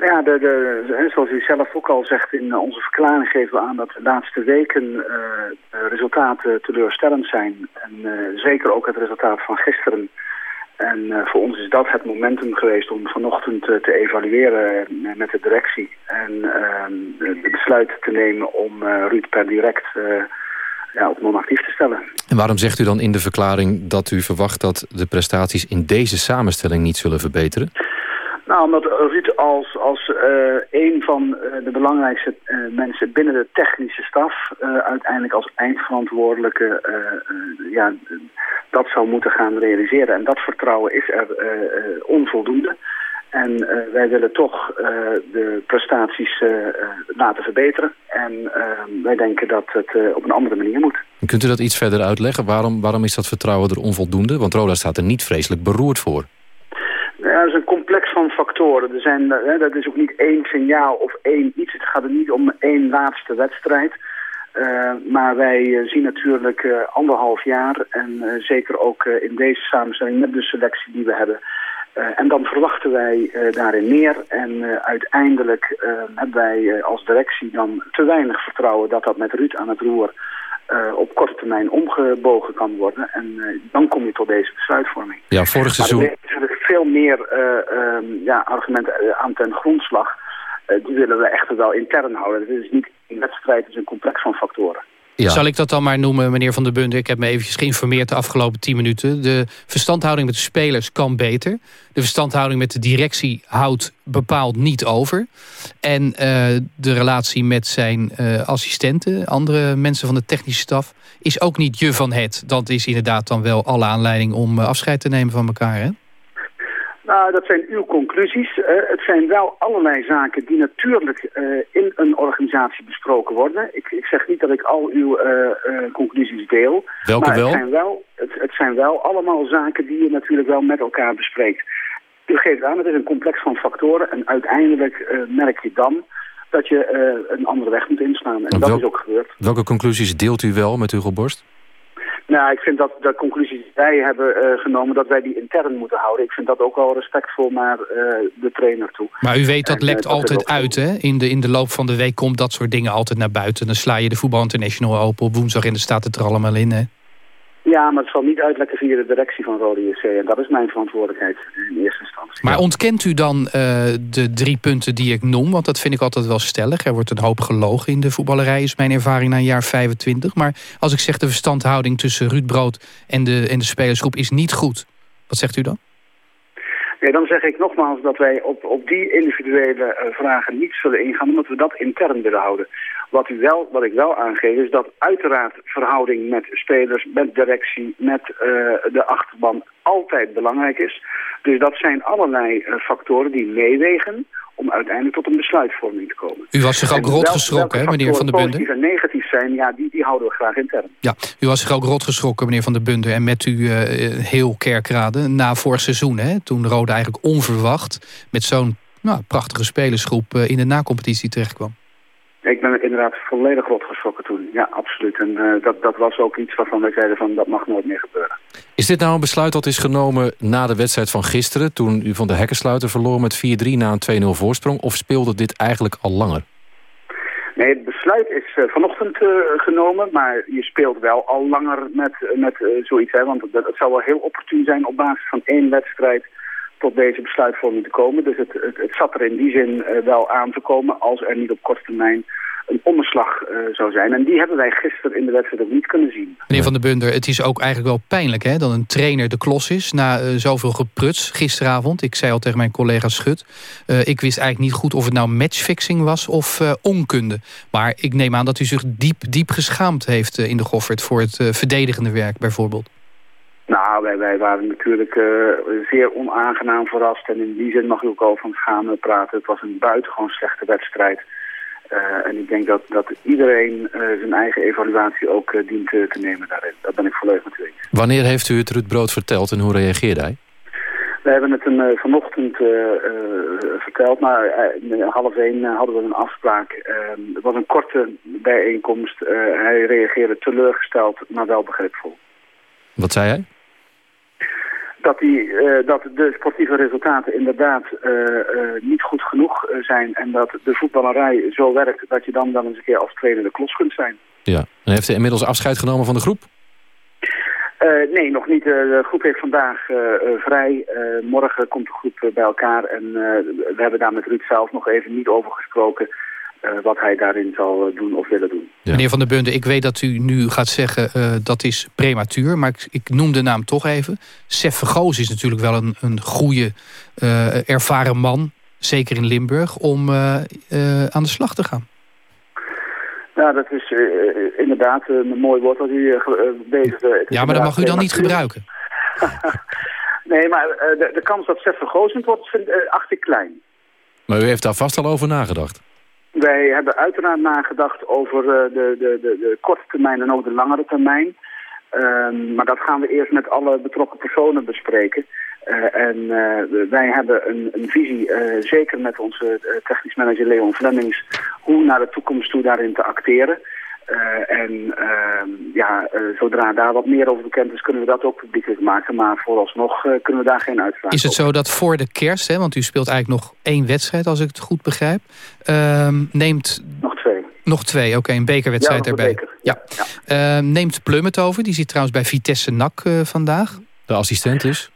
Ja, de, de, zoals u zelf ook al zegt in onze verklaring geven we aan dat de laatste weken uh, resultaten teleurstellend zijn. En uh, zeker ook het resultaat van gisteren. En voor ons is dat het momentum geweest om vanochtend te evalueren met de directie. En het besluit te nemen om Ruud per direct ja, op non-actief te stellen. En waarom zegt u dan in de verklaring dat u verwacht dat de prestaties in deze samenstelling niet zullen verbeteren? Nou, omdat Ruud als, als uh, een van uh, de belangrijkste uh, mensen binnen de technische staf... uiteindelijk als eindverantwoordelijke ja, dat zou moeten gaan realiseren. En dat vertrouwen is er onvoldoende. En wij willen toch de prestaties laten verbeteren. En wij denken dat het op een andere manier moet. Kunt u dat iets verder uitleggen? Waarom, waarom is dat vertrouwen er onvoldoende? Want Roda staat er niet vreselijk beroerd voor. Ja, dat is een complex van factoren. Er zijn, hè, dat is ook niet één signaal of één iets. Het gaat er niet om één laatste wedstrijd. Uh, maar wij zien natuurlijk anderhalf jaar en zeker ook in deze samenstelling met de selectie die we hebben. en dan verwachten wij daarin meer en uiteindelijk hebben wij als directie dan te weinig vertrouwen dat dat met Ruud aan het roer op korte termijn omgebogen kan worden. En dan kom je tot deze besluitvorming. Ja, vorig seizoen... Maar er natuurlijk veel meer ja, argumenten aan ten grondslag. die willen we echter wel intern houden. Het is niet een wedstrijd, het is een complex van factoren. Zal ik dat dan maar noemen, meneer Van der Bunde? Ik heb me eventjes geïnformeerd de afgelopen tien minuten. De verstandhouding met de spelers kan beter. De verstandhouding met de directie houdt bepaald niet over. En uh, de relatie met zijn uh, assistenten, andere mensen van de technische staf... is ook niet je van het. Dat is inderdaad dan wel alle aanleiding om uh, afscheid te nemen van elkaar, hè? Nou, dat zijn uw conclusies. Uh, het zijn wel allerlei zaken die natuurlijk uh, in een organisatie besproken worden. Ik, ik, zeg niet dat ik al uw uh, conclusies deel. Welke maar wel? Het zijn wel, het, het zijn wel allemaal zaken die je natuurlijk wel met elkaar bespreekt. U geeft aan, het is een complex van factoren. En uiteindelijk merk je dan dat je een andere weg moet inslaan. En dat wel, is ook gebeurd. Welke conclusies deelt u wel met Hugo Borst? Nou, ik vind dat de conclusies die wij hebben uh, genomen, dat wij die intern moeten houden. Ik vind dat ook wel respectvol naar uh, de trainer toe. Maar u weet, dat en, lekt uh, dat altijd uit, hè? In de, in de loop van de week komt dat soort dingen altijd naar buiten. Dan sla je de Voetbal International open op woensdag en dan staat het er allemaal in, hè? Ja, maar het zal niet uitlekken via de directie van Rode JC. En dat is mijn verantwoordelijkheid in eerste instantie. Maar ontkent u dan uh, de drie punten die ik noem? Want dat vind ik altijd wel stellig. Er wordt een hoop gelogen in de voetballerij, is mijn ervaring na een jaar 25. Maar als ik zeg de verstandhouding tussen Ruud Brood en de, en de spelersgroep is niet goed. Wat zegt u dan? Nee, dan zeg ik nogmaals dat wij op, op die individuele uh, vragen niet zullen ingaan... omdat we dat intern willen houden. Wat, u wel, wat ik wel aangeef is dat uiteraard verhouding met spelers, met directie, met uh, de achterban altijd belangrijk is. Dus dat zijn allerlei uh, factoren die meewegen om uiteindelijk tot een besluitvorming te komen. U was zich ook rot geschrokken, hè, meneer Van der Bunde? positief en negatief zijn, ja, die, die houden we graag intern. Ja, u was zich ook rot geschrokken, meneer Van der Bunde... en met u uh, heel Kerkrade na vorig seizoen, hè, toen Rode eigenlijk onverwacht... met zo'n nou, prachtige spelersgroep in de nacompetitie terechtkwam. Ik ben inderdaad volledig rot geschrokken toen. Ja, absoluut. En uh, dat, dat was ook iets waarvan wij zeiden van dat mag nooit meer gebeuren. Is dit nou een besluit dat is genomen na de wedstrijd van gisteren... toen u van de hekkensluiter verloor met 4-3 na een 2-0 voorsprong... of speelde dit eigenlijk al langer? Nee, het besluit is uh, vanochtend uh, genomen, maar je speelt wel al langer met, met zoiets. Hè, want het, het zou wel heel opportun zijn op basis van één wedstrijd tot deze besluitvorming te komen. Dus het, het, het zat er in die zin uh, wel aan te komen als er niet op korte termijn een omslag uh, zou zijn. En die hebben wij gisteren in de wedstrijd ook niet kunnen zien. Meneer Van der Bunder, het is ook eigenlijk wel pijnlijk hè, dat een trainer de klos is... na uh, zoveel gepruts gisteravond. Ik zei al tegen mijn collega Schut. Ik wist eigenlijk niet goed of het nou matchfixing was of onkunde. Maar ik neem aan dat u zich diep, diep geschaamd heeft in de Goffert... voor het verdedigende werk bijvoorbeeld. Nou, wij, wij waren natuurlijk uh, zeer onaangenaam verrast. En in die zin mag ik ook al van schamen praten. Het was een buitengewoon slechte wedstrijd. Uh, en ik denk dat, dat iedereen uh, zijn eigen evaluatie ook dient te nemen daarin. Dat ben ik volledig met u eens. Wanneer heeft u het Ruud Brood verteld en hoe reageerde hij? We hebben het hem vanochtend verteld, maar half één hadden we een afspraak. Ehm, het was een korte bijeenkomst. hij reageerde teleurgesteld, maar wel begripvol. Wat zei hij? Dat, die, uh, dat de sportieve resultaten inderdaad uh, uh, niet goed genoeg zijn... en dat de voetballerij zo werkt dat je dan wel eens een keer als trainer de klos kunt zijn. Ja, en heeft hij inmiddels afscheid genomen van de groep? nee, nog niet. de groep heeft vandaag vrij. morgen komt de groep bij elkaar en we hebben daar met Ruud zelf nog even niet over gesproken... Uh, wat hij daarin zal doen of willen doen. Ja. Meneer Van der Bunde, ik weet dat u nu gaat zeggen uh, dat is prematuur, maar ik, ik, noem de naam toch even. Sef Vergoos is natuurlijk wel een, een goede, uh, ervaren man, zeker in Limburg, om aan de slag te gaan. Ja, dat is uh, inderdaad een mooi woord wat u uh, bezig is. Ja, maar dat mag u dan niet gebruiken. [laughs] nee, maar de, de, kans dat Seth vergoosend wordt, vind, acht ik klein. Maar u heeft daar vast al over nagedacht? Wij hebben uiteraard nagedacht over de, de, de, de korte termijn en ook de langere termijn. Ehm, maar dat gaan we eerst met alle betrokken personen bespreken. Uh, en uh, wij hebben een, een visie, zeker met onze technisch manager Leon Flemings, hoe naar de toekomst toe daarin te acteren. En ehm, ja, zodra daar wat meer over bekend is, kunnen we dat ook publiekelijk maken. Maar vooralsnog kunnen we daar geen uitspraak Is het zo dat voor de kerst, hè, want u speelt eigenlijk nog één wedstrijd als ik het goed begrijp, ehm, neemt... Nog twee. Nog twee, oké, een bekerwedstrijd ja, erbij. Beker. Ja. ja. Ehm, neemt Plum het over, die zit trouwens bij Vitesse NAC vandaag. De assistent is?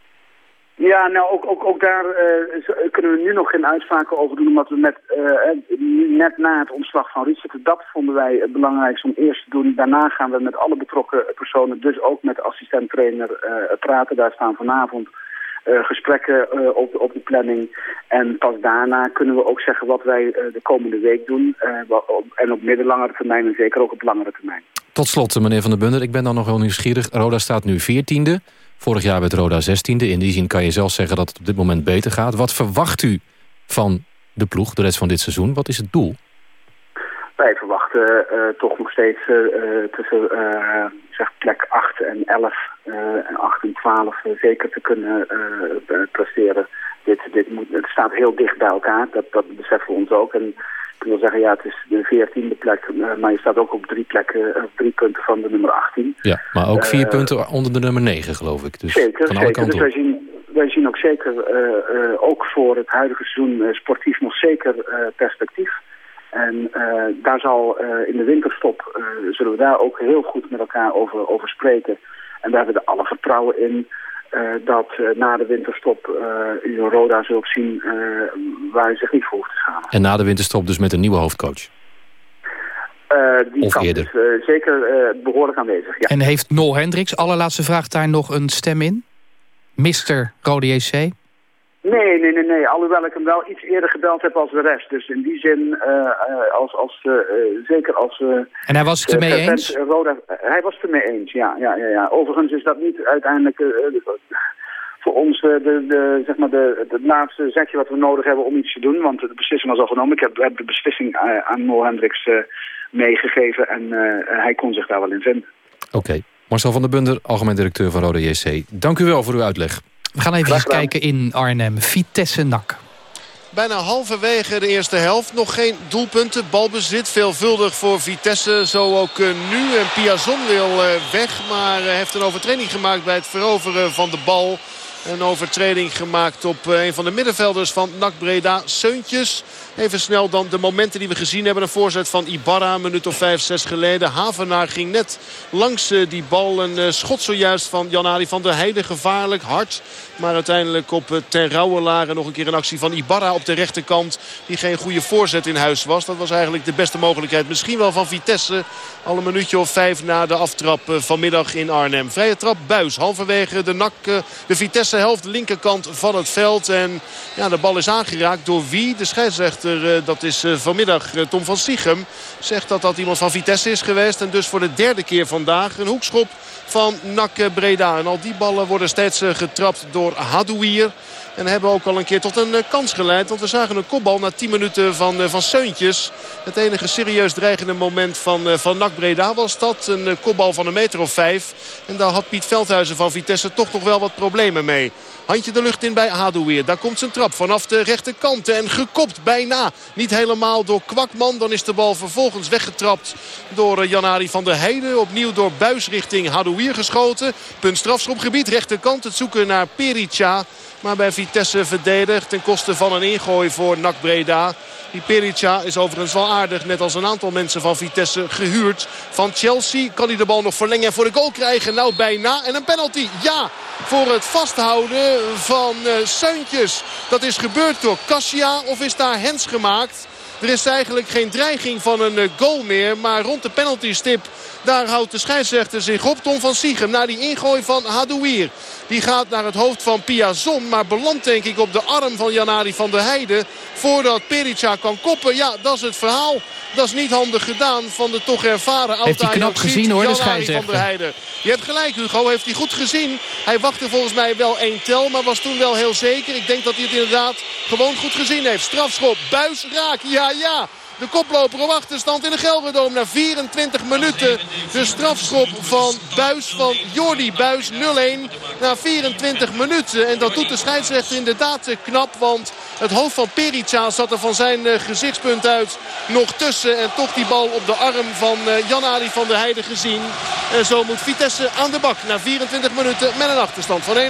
Ja, nou ook, ook, ook daar uh, kunnen we nu nog geen uitspraken over doen. Omdat we met, uh, net na het ontslag van Richard, dat vonden wij het belangrijkste om eerst te doen. Daarna gaan we met alle betrokken personen, dus ook met de assistent-trainer, praten. Daar staan vanavond gesprekken op, op de planning. En pas daarna kunnen we ook zeggen wat wij de komende week doen. en op middellange termijn en zeker ook op langere termijn. Tot slot, meneer Van der Bunder, ik ben dan nog wel nieuwsgierig. Roda staat nu veertiende. Vorig jaar werd Roda 16e. In die zin kan je zelf zeggen dat het op dit moment beter gaat. Wat verwacht u van de ploeg de rest van dit seizoen? Wat is het doel? Wij verwachten uh, toch nog steeds uh, tussen uh, zeg plek 8 en 11 en 8 en 12 zeker te kunnen presteren. Dit, dit moet, het staat heel dicht bij elkaar, dat, dat beseffen we ons ook. En ik wil zeggen, ja, het is de veertiende plek, uh, maar je staat ook op drie, plekken, uh, drie punten van de nummer 18. Ja, maar ook vier uh, punten onder de nummer 9, geloof ik. Dus zeker, van alle zeker. kanten dus wij zien, wij zien ook zeker, ook voor het huidige seizoen, sportief nog zeker perspectief. En daar zal in de winterstop, zullen we daar ook heel goed met elkaar over, over spreken. En daar hebben we alle vertrouwen in uh, dat uh, na de winterstop uh, u een Roda zult zien waar u zich niet voor hoeft te schamen. En na de winterstop dus met een nieuwe hoofdcoach? die of kant eerder? is zeker behoorlijk aanwezig, ja. En heeft Nol Hendricks, allerlaatste vraag, daar nog een stem in? Mister Rode JC? Nee, nee, nee, nee. Alhoewel ik hem wel iets eerder gebeld heb als de rest. Dus in die zin, uh, als, als, uh, zeker als... en hij was het ermee eens? Roda, hij was het ermee eens, ja, ja, ja, ja. Overigens is dat niet uiteindelijk voor ons de, de, zeg maar de, het laatste zetje wat we nodig hebben om iets te doen. Want de beslissing was al genomen. Ik heb, heb de beslissing aan Mo Hendricks meegegeven en hij kon zich daar wel in vinden. Oké. Marcel van der Bunder, algemeen directeur van Roda JC. Dank u wel voor uw uitleg. We gaan even kijken in Arnhem. Vitesse NAC. Bijna halverwege de eerste helft. Nog geen doelpunten. Balbezit veelvuldig voor Vitesse. Zo ook nu. En Piazon wil weg. Maar heeft een overtreding gemaakt bij het veroveren van de bal. Een overtreding gemaakt op een van de middenvelders van NAC Breda. Seuntjes. Even snel dan de momenten die we gezien hebben. Een voorzet van Ibarra een minuut of vijf, zes geleden. Havenaar ging net langs die bal. Een schot zojuist van Jan-Ali van der Heijden. Gevaarlijk, hard. Maar uiteindelijk op ten Rouwelaar nog een keer een actie van Ibarra op de rechterkant. Die geen goede voorzet in huis was. Dat was eigenlijk de beste mogelijkheid. Misschien wel van Vitesse. Al een minuutje of vijf na de aftrap vanmiddag in Arnhem. Vrije trap Buis. Halverwege de NAC, de Vitesse helft. linkerkant van het veld. En ja, de bal is aangeraakt door wie? De scheidsrechter, dat is vanmiddag Tom van Siegem. Zegt dat dat iemand van Vitesse is geweest. En dus voor de derde keer vandaag een hoekschop van NAC Breda. En al die ballen worden steeds getrapt door Hadouier. En hebben ook al een keer tot een kans geleid. Want we zagen een kopbal na 10 minuten van, van Seuntjes. Het enige serieus dreigende moment van, van NAC Breda was dat. Een kopbal van een meter of vijf. En daar had Piet Veldhuizen van Vitesse toch nog wel wat problemen mee. Handje de lucht in bij Hadouier. Daar komt zijn trap vanaf de rechterkant. En gekopt bijna. Niet helemaal door Kwakman. Dan is de bal vervolgens weggetrapt door Janari van der Heijden. Opnieuw door Buis richting Hadouier geschoten. Punt strafschopgebied. Rechterkant het zoeken naar Perica. Maar bij Vitesse verdedigd ten koste van een ingooi voor NAC Breda. Die Perica is overigens wel aardig. Net als een aantal mensen van Vitesse gehuurd. Van Chelsea kan hij de bal nog verlengen en voor de goal krijgen. Nou bijna. En een penalty. Ja, voor het vasthouden van uh, Seuntjes. Dat is gebeurd door Cassia of is daar hens gemaakt? Er is eigenlijk geen dreiging van een goal meer. Maar rond de penaltystip daar houdt de scheidsrechter zich op. Tom van Siegem naar die ingooi van Hadouier. Die gaat naar het hoofd van Piazon. Maar belandt denk ik op de arm van Janari van der Heijden. Voordat Perica kan koppen. Ja, dat is het verhaal. Dat is niet handig gedaan van de toch ervaren Heeft hij knap gezien hoor, de scheidsrechter. van der Heijden. Je hebt gelijk Hugo, heeft hij goed gezien. Hij wachtte volgens mij wel één tel, maar was toen wel heel zeker. Ik denk dat hij het inderdaad gewoon goed gezien heeft. Strafschop, buis, raak, ja ja. De koploper op achterstand in de Gelderdoom na 24 minuten. De strafschop van Buis van Jordi Buis 0-1 na 24 minuten. En dat doet de scheidsrechter inderdaad knap. Want het hoofd van Perica zat er van zijn eh, gezichtspunt uit nog tussen. En toch die bal op de arm van eh, Jan-Ali van der Heijden gezien. En zo moet Vitesse aan de bak na 24 minuten met een achterstand van 1-0.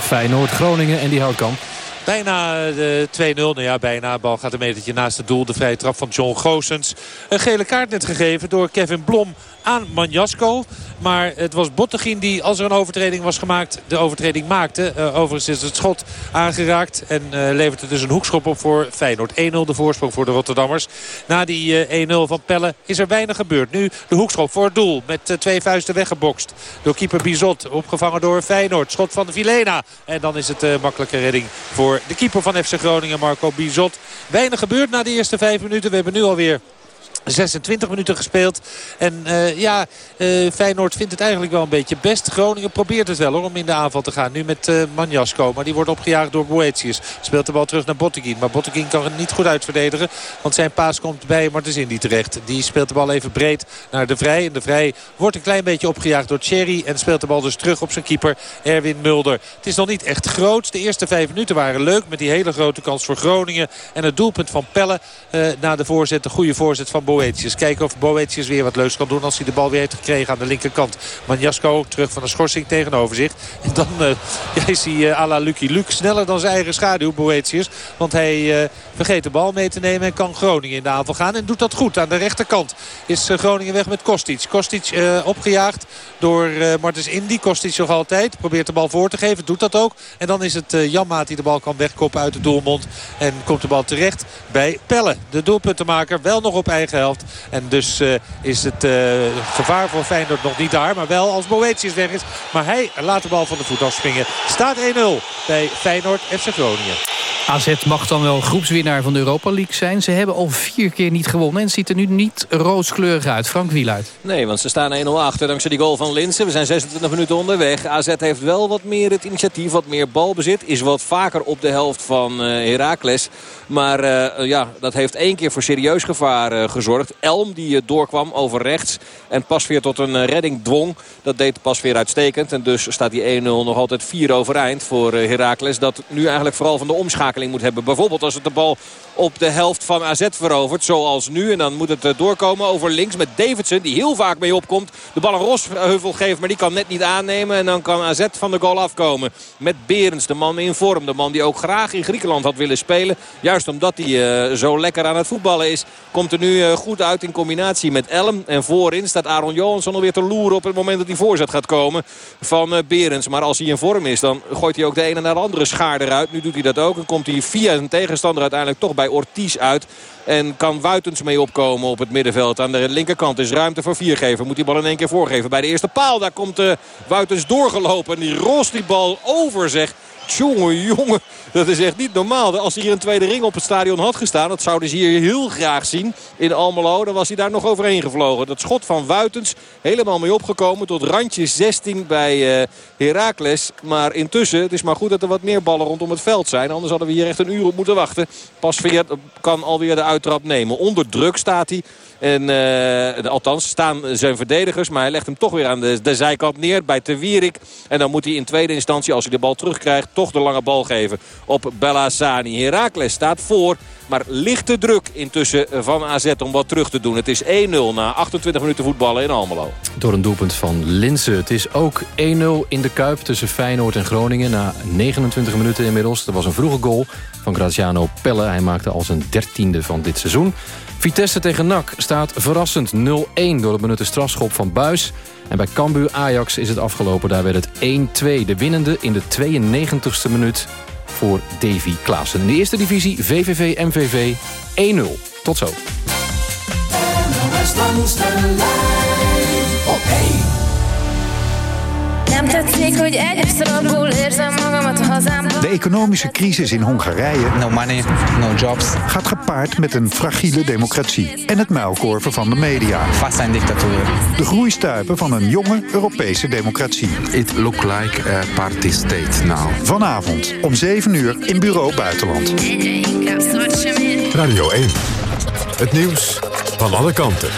Feyenoord, Groningen en die houtkamp. Bijna de 2-0. Nou ja, bijna. Bal gaat een metertje naast het doel. De vrije trap van John Goossens. Een gele kaart net gegeven door Kevin Blom aan Manjasko. Maar het was Bottegien die, als er een overtreding was gemaakt, de overtreding maakte. Uh, overigens is het schot aangeraakt en uh, levert het dus een hoekschop op voor Feyenoord. 1-0 de voorsprong voor de Rotterdammers. Na die uh, 1-0 van Pelle is er weinig gebeurd. Nu de hoekschop voor het doel met twee vuisten weggebokst. Door keeper Bizot, opgevangen door Feyenoord. Schot van Vilena. En dan is het makkelijke redding voor de keeper van FC Groningen, Marco Bizot. Weinig gebeurd na de eerste vijf minuten. We hebben nu alweer 26 minuten gespeeld. En uh, ja, uh, Feyenoord vindt het eigenlijk wel een beetje best. Groningen probeert het wel hoor, om in de aanval te gaan. Nu met uh, Manjasko. Maar die wordt opgejaagd door Boetius. Speelt de bal terug naar Botteguin. Maar Botteguin kan het niet goed uitverdedigen. Want zijn paas komt bij Martens Indy terecht. Die speelt de bal even breed naar De Vrij. En De Vrij wordt een klein beetje opgejaagd door Thierry. En speelt de bal dus terug op zijn keeper Erwin Mulder. Het is nog niet echt groot. De eerste vijf minuten waren leuk. Met die hele grote kans voor Groningen. En het doelpunt van Pelle na de voorzet. De goede voorzet van Boetius. Kijken of Boetius weer wat leuks kan doen als hij de bal weer heeft gekregen aan de linkerkant. Manjasko terug van de schorsing tegenover zich. En dan ja, is hij uh, à la Lucky Luke sneller dan zijn eigen schaduw Boetius. Want hij uh, vergeet de bal mee te nemen en kan Groningen in de aanval gaan. En doet dat goed. Aan de rechterkant is Groningen weg met Kostic. Kostic opgejaagd door Martens Indy. Kostic nog altijd. Probeert de bal voor te geven. Doet dat ook. En dan is het Janmaat die de bal kan wegkoppen uit de doelmond. En komt de bal terecht bij Pelle. De doelpuntenmaker wel nog op eigen helft. En dus uh, is het uh, gevaar voor Feyenoord nog niet daar. Maar wel als Boetius weg is. Maar hij laat de bal van de voet afspringen. Staat 1-0 bij Feyenoord FC Groningen. AZ mag dan wel groepswinnaar van de Europa League zijn. Ze hebben al vier keer niet gewonnen. En het ziet er nu niet rooskleurig uit. Frank Wieluid. Nee, want ze staan 1-0 achter dankzij die goal van Linsen. We zijn 26 minuten onderweg. AZ heeft wel wat meer het initiatief, wat meer balbezit. Is wat vaker op de helft van uh, Heracles. Maar uh, ja, dat heeft één keer voor serieus gevaar uh, gezorgd. Elm die doorkwam over rechts. En pas weer tot een redding dwong. Dat deed pas weer uitstekend. En dus staat die 1-0 nog altijd 4 overeind voor Heracles. Dat nu eigenlijk vooral van de omschakeling moet hebben. Bijvoorbeeld als het de bal op de helft van AZ verovert. Zoals nu. En dan moet het doorkomen over links met Davidson. Die heel vaak mee opkomt. De bal een Rosheuvel geeft. Maar die kan net niet aannemen. En dan kan AZ van de goal afkomen. Met Berends. De man in vorm. De man die ook graag in Griekenland had willen spelen. Juist omdat hij uh, zo lekker aan het voetballen is. Komt er nu uh, goed uit in combinatie met Elm. En voorin staat Aaron Johansson alweer te loeren op het moment dat die voorzet gaat komen van uh, Berends. Maar als hij in vorm is dan gooit hij ook de ene naar de andere schaar eruit. Nu doet hij dat ook. En komt hij via zijn tegenstander uiteindelijk toch bij Ortiz uit. En kan Wuitens mee opkomen op het middenveld. Aan de linkerkant is ruimte voor Viergever. Moet die bal in één keer voorgeven bij de eerste paal. Daar komt uh, Wuitens doorgelopen. En die rost die bal over zeg. Jongen, jongen, dat is echt niet normaal. Als hij hier een tweede ring op het stadion had gestaan... dat zouden ze hier heel graag zien in Almelo... dan was hij daar nog overheen gevlogen. Dat schot van Wuitens helemaal mee opgekomen... tot randje 16 bij uh, Heracles. Maar intussen, het is maar goed dat er wat meer ballen rondom het veld zijn. Anders hadden we hier echt een uur op moeten wachten. Pasveer kan alweer de uittrap nemen. Onder druk staat hij. En uh, althans staan zijn verdedigers. Maar hij legt hem toch weer aan de, de zijkant neer bij Te Wierik. En dan moet hij in tweede instantie, als hij de bal terugkrijgt... toch de lange bal geven op Bellassani. Herakles staat voor. Maar lichte druk intussen van AZ om wat terug te doen. Het is 1-0 na 28 minuten voetballen in Almelo. Door een doelpunt van Linse. Het is ook 1-0 in de Kuip tussen Feyenoord en Groningen. Na 29 minuten inmiddels. Er was een vroege goal van Graziano Pelle. Hij maakte al zijn dertiende van dit seizoen. Vitesse tegen NAC staat verrassend 0-1 door het benutte strafschop van Buis. En bij Cambuur Ajax is het afgelopen. Daar werd het 1-2. De winnende in de 92e minuut voor Davy Klaassen. In de eerste divisie VVV MVV 1-0. Tot zo. Now Nem tetszik, hogy egy szarabul érzem magamat a hazámban. De economische crisis in Hongarije No money, no jobs. gaat gepaard met een fragiele democratie en het muilkorven van de media. Vast zijn dictatuur. De groeistuipen van een jonge Europese democratie. It look like a party state now. Vanavond om 7 uur in Bureau Buitenland. Radio 1. Het nieuws van alle kanten.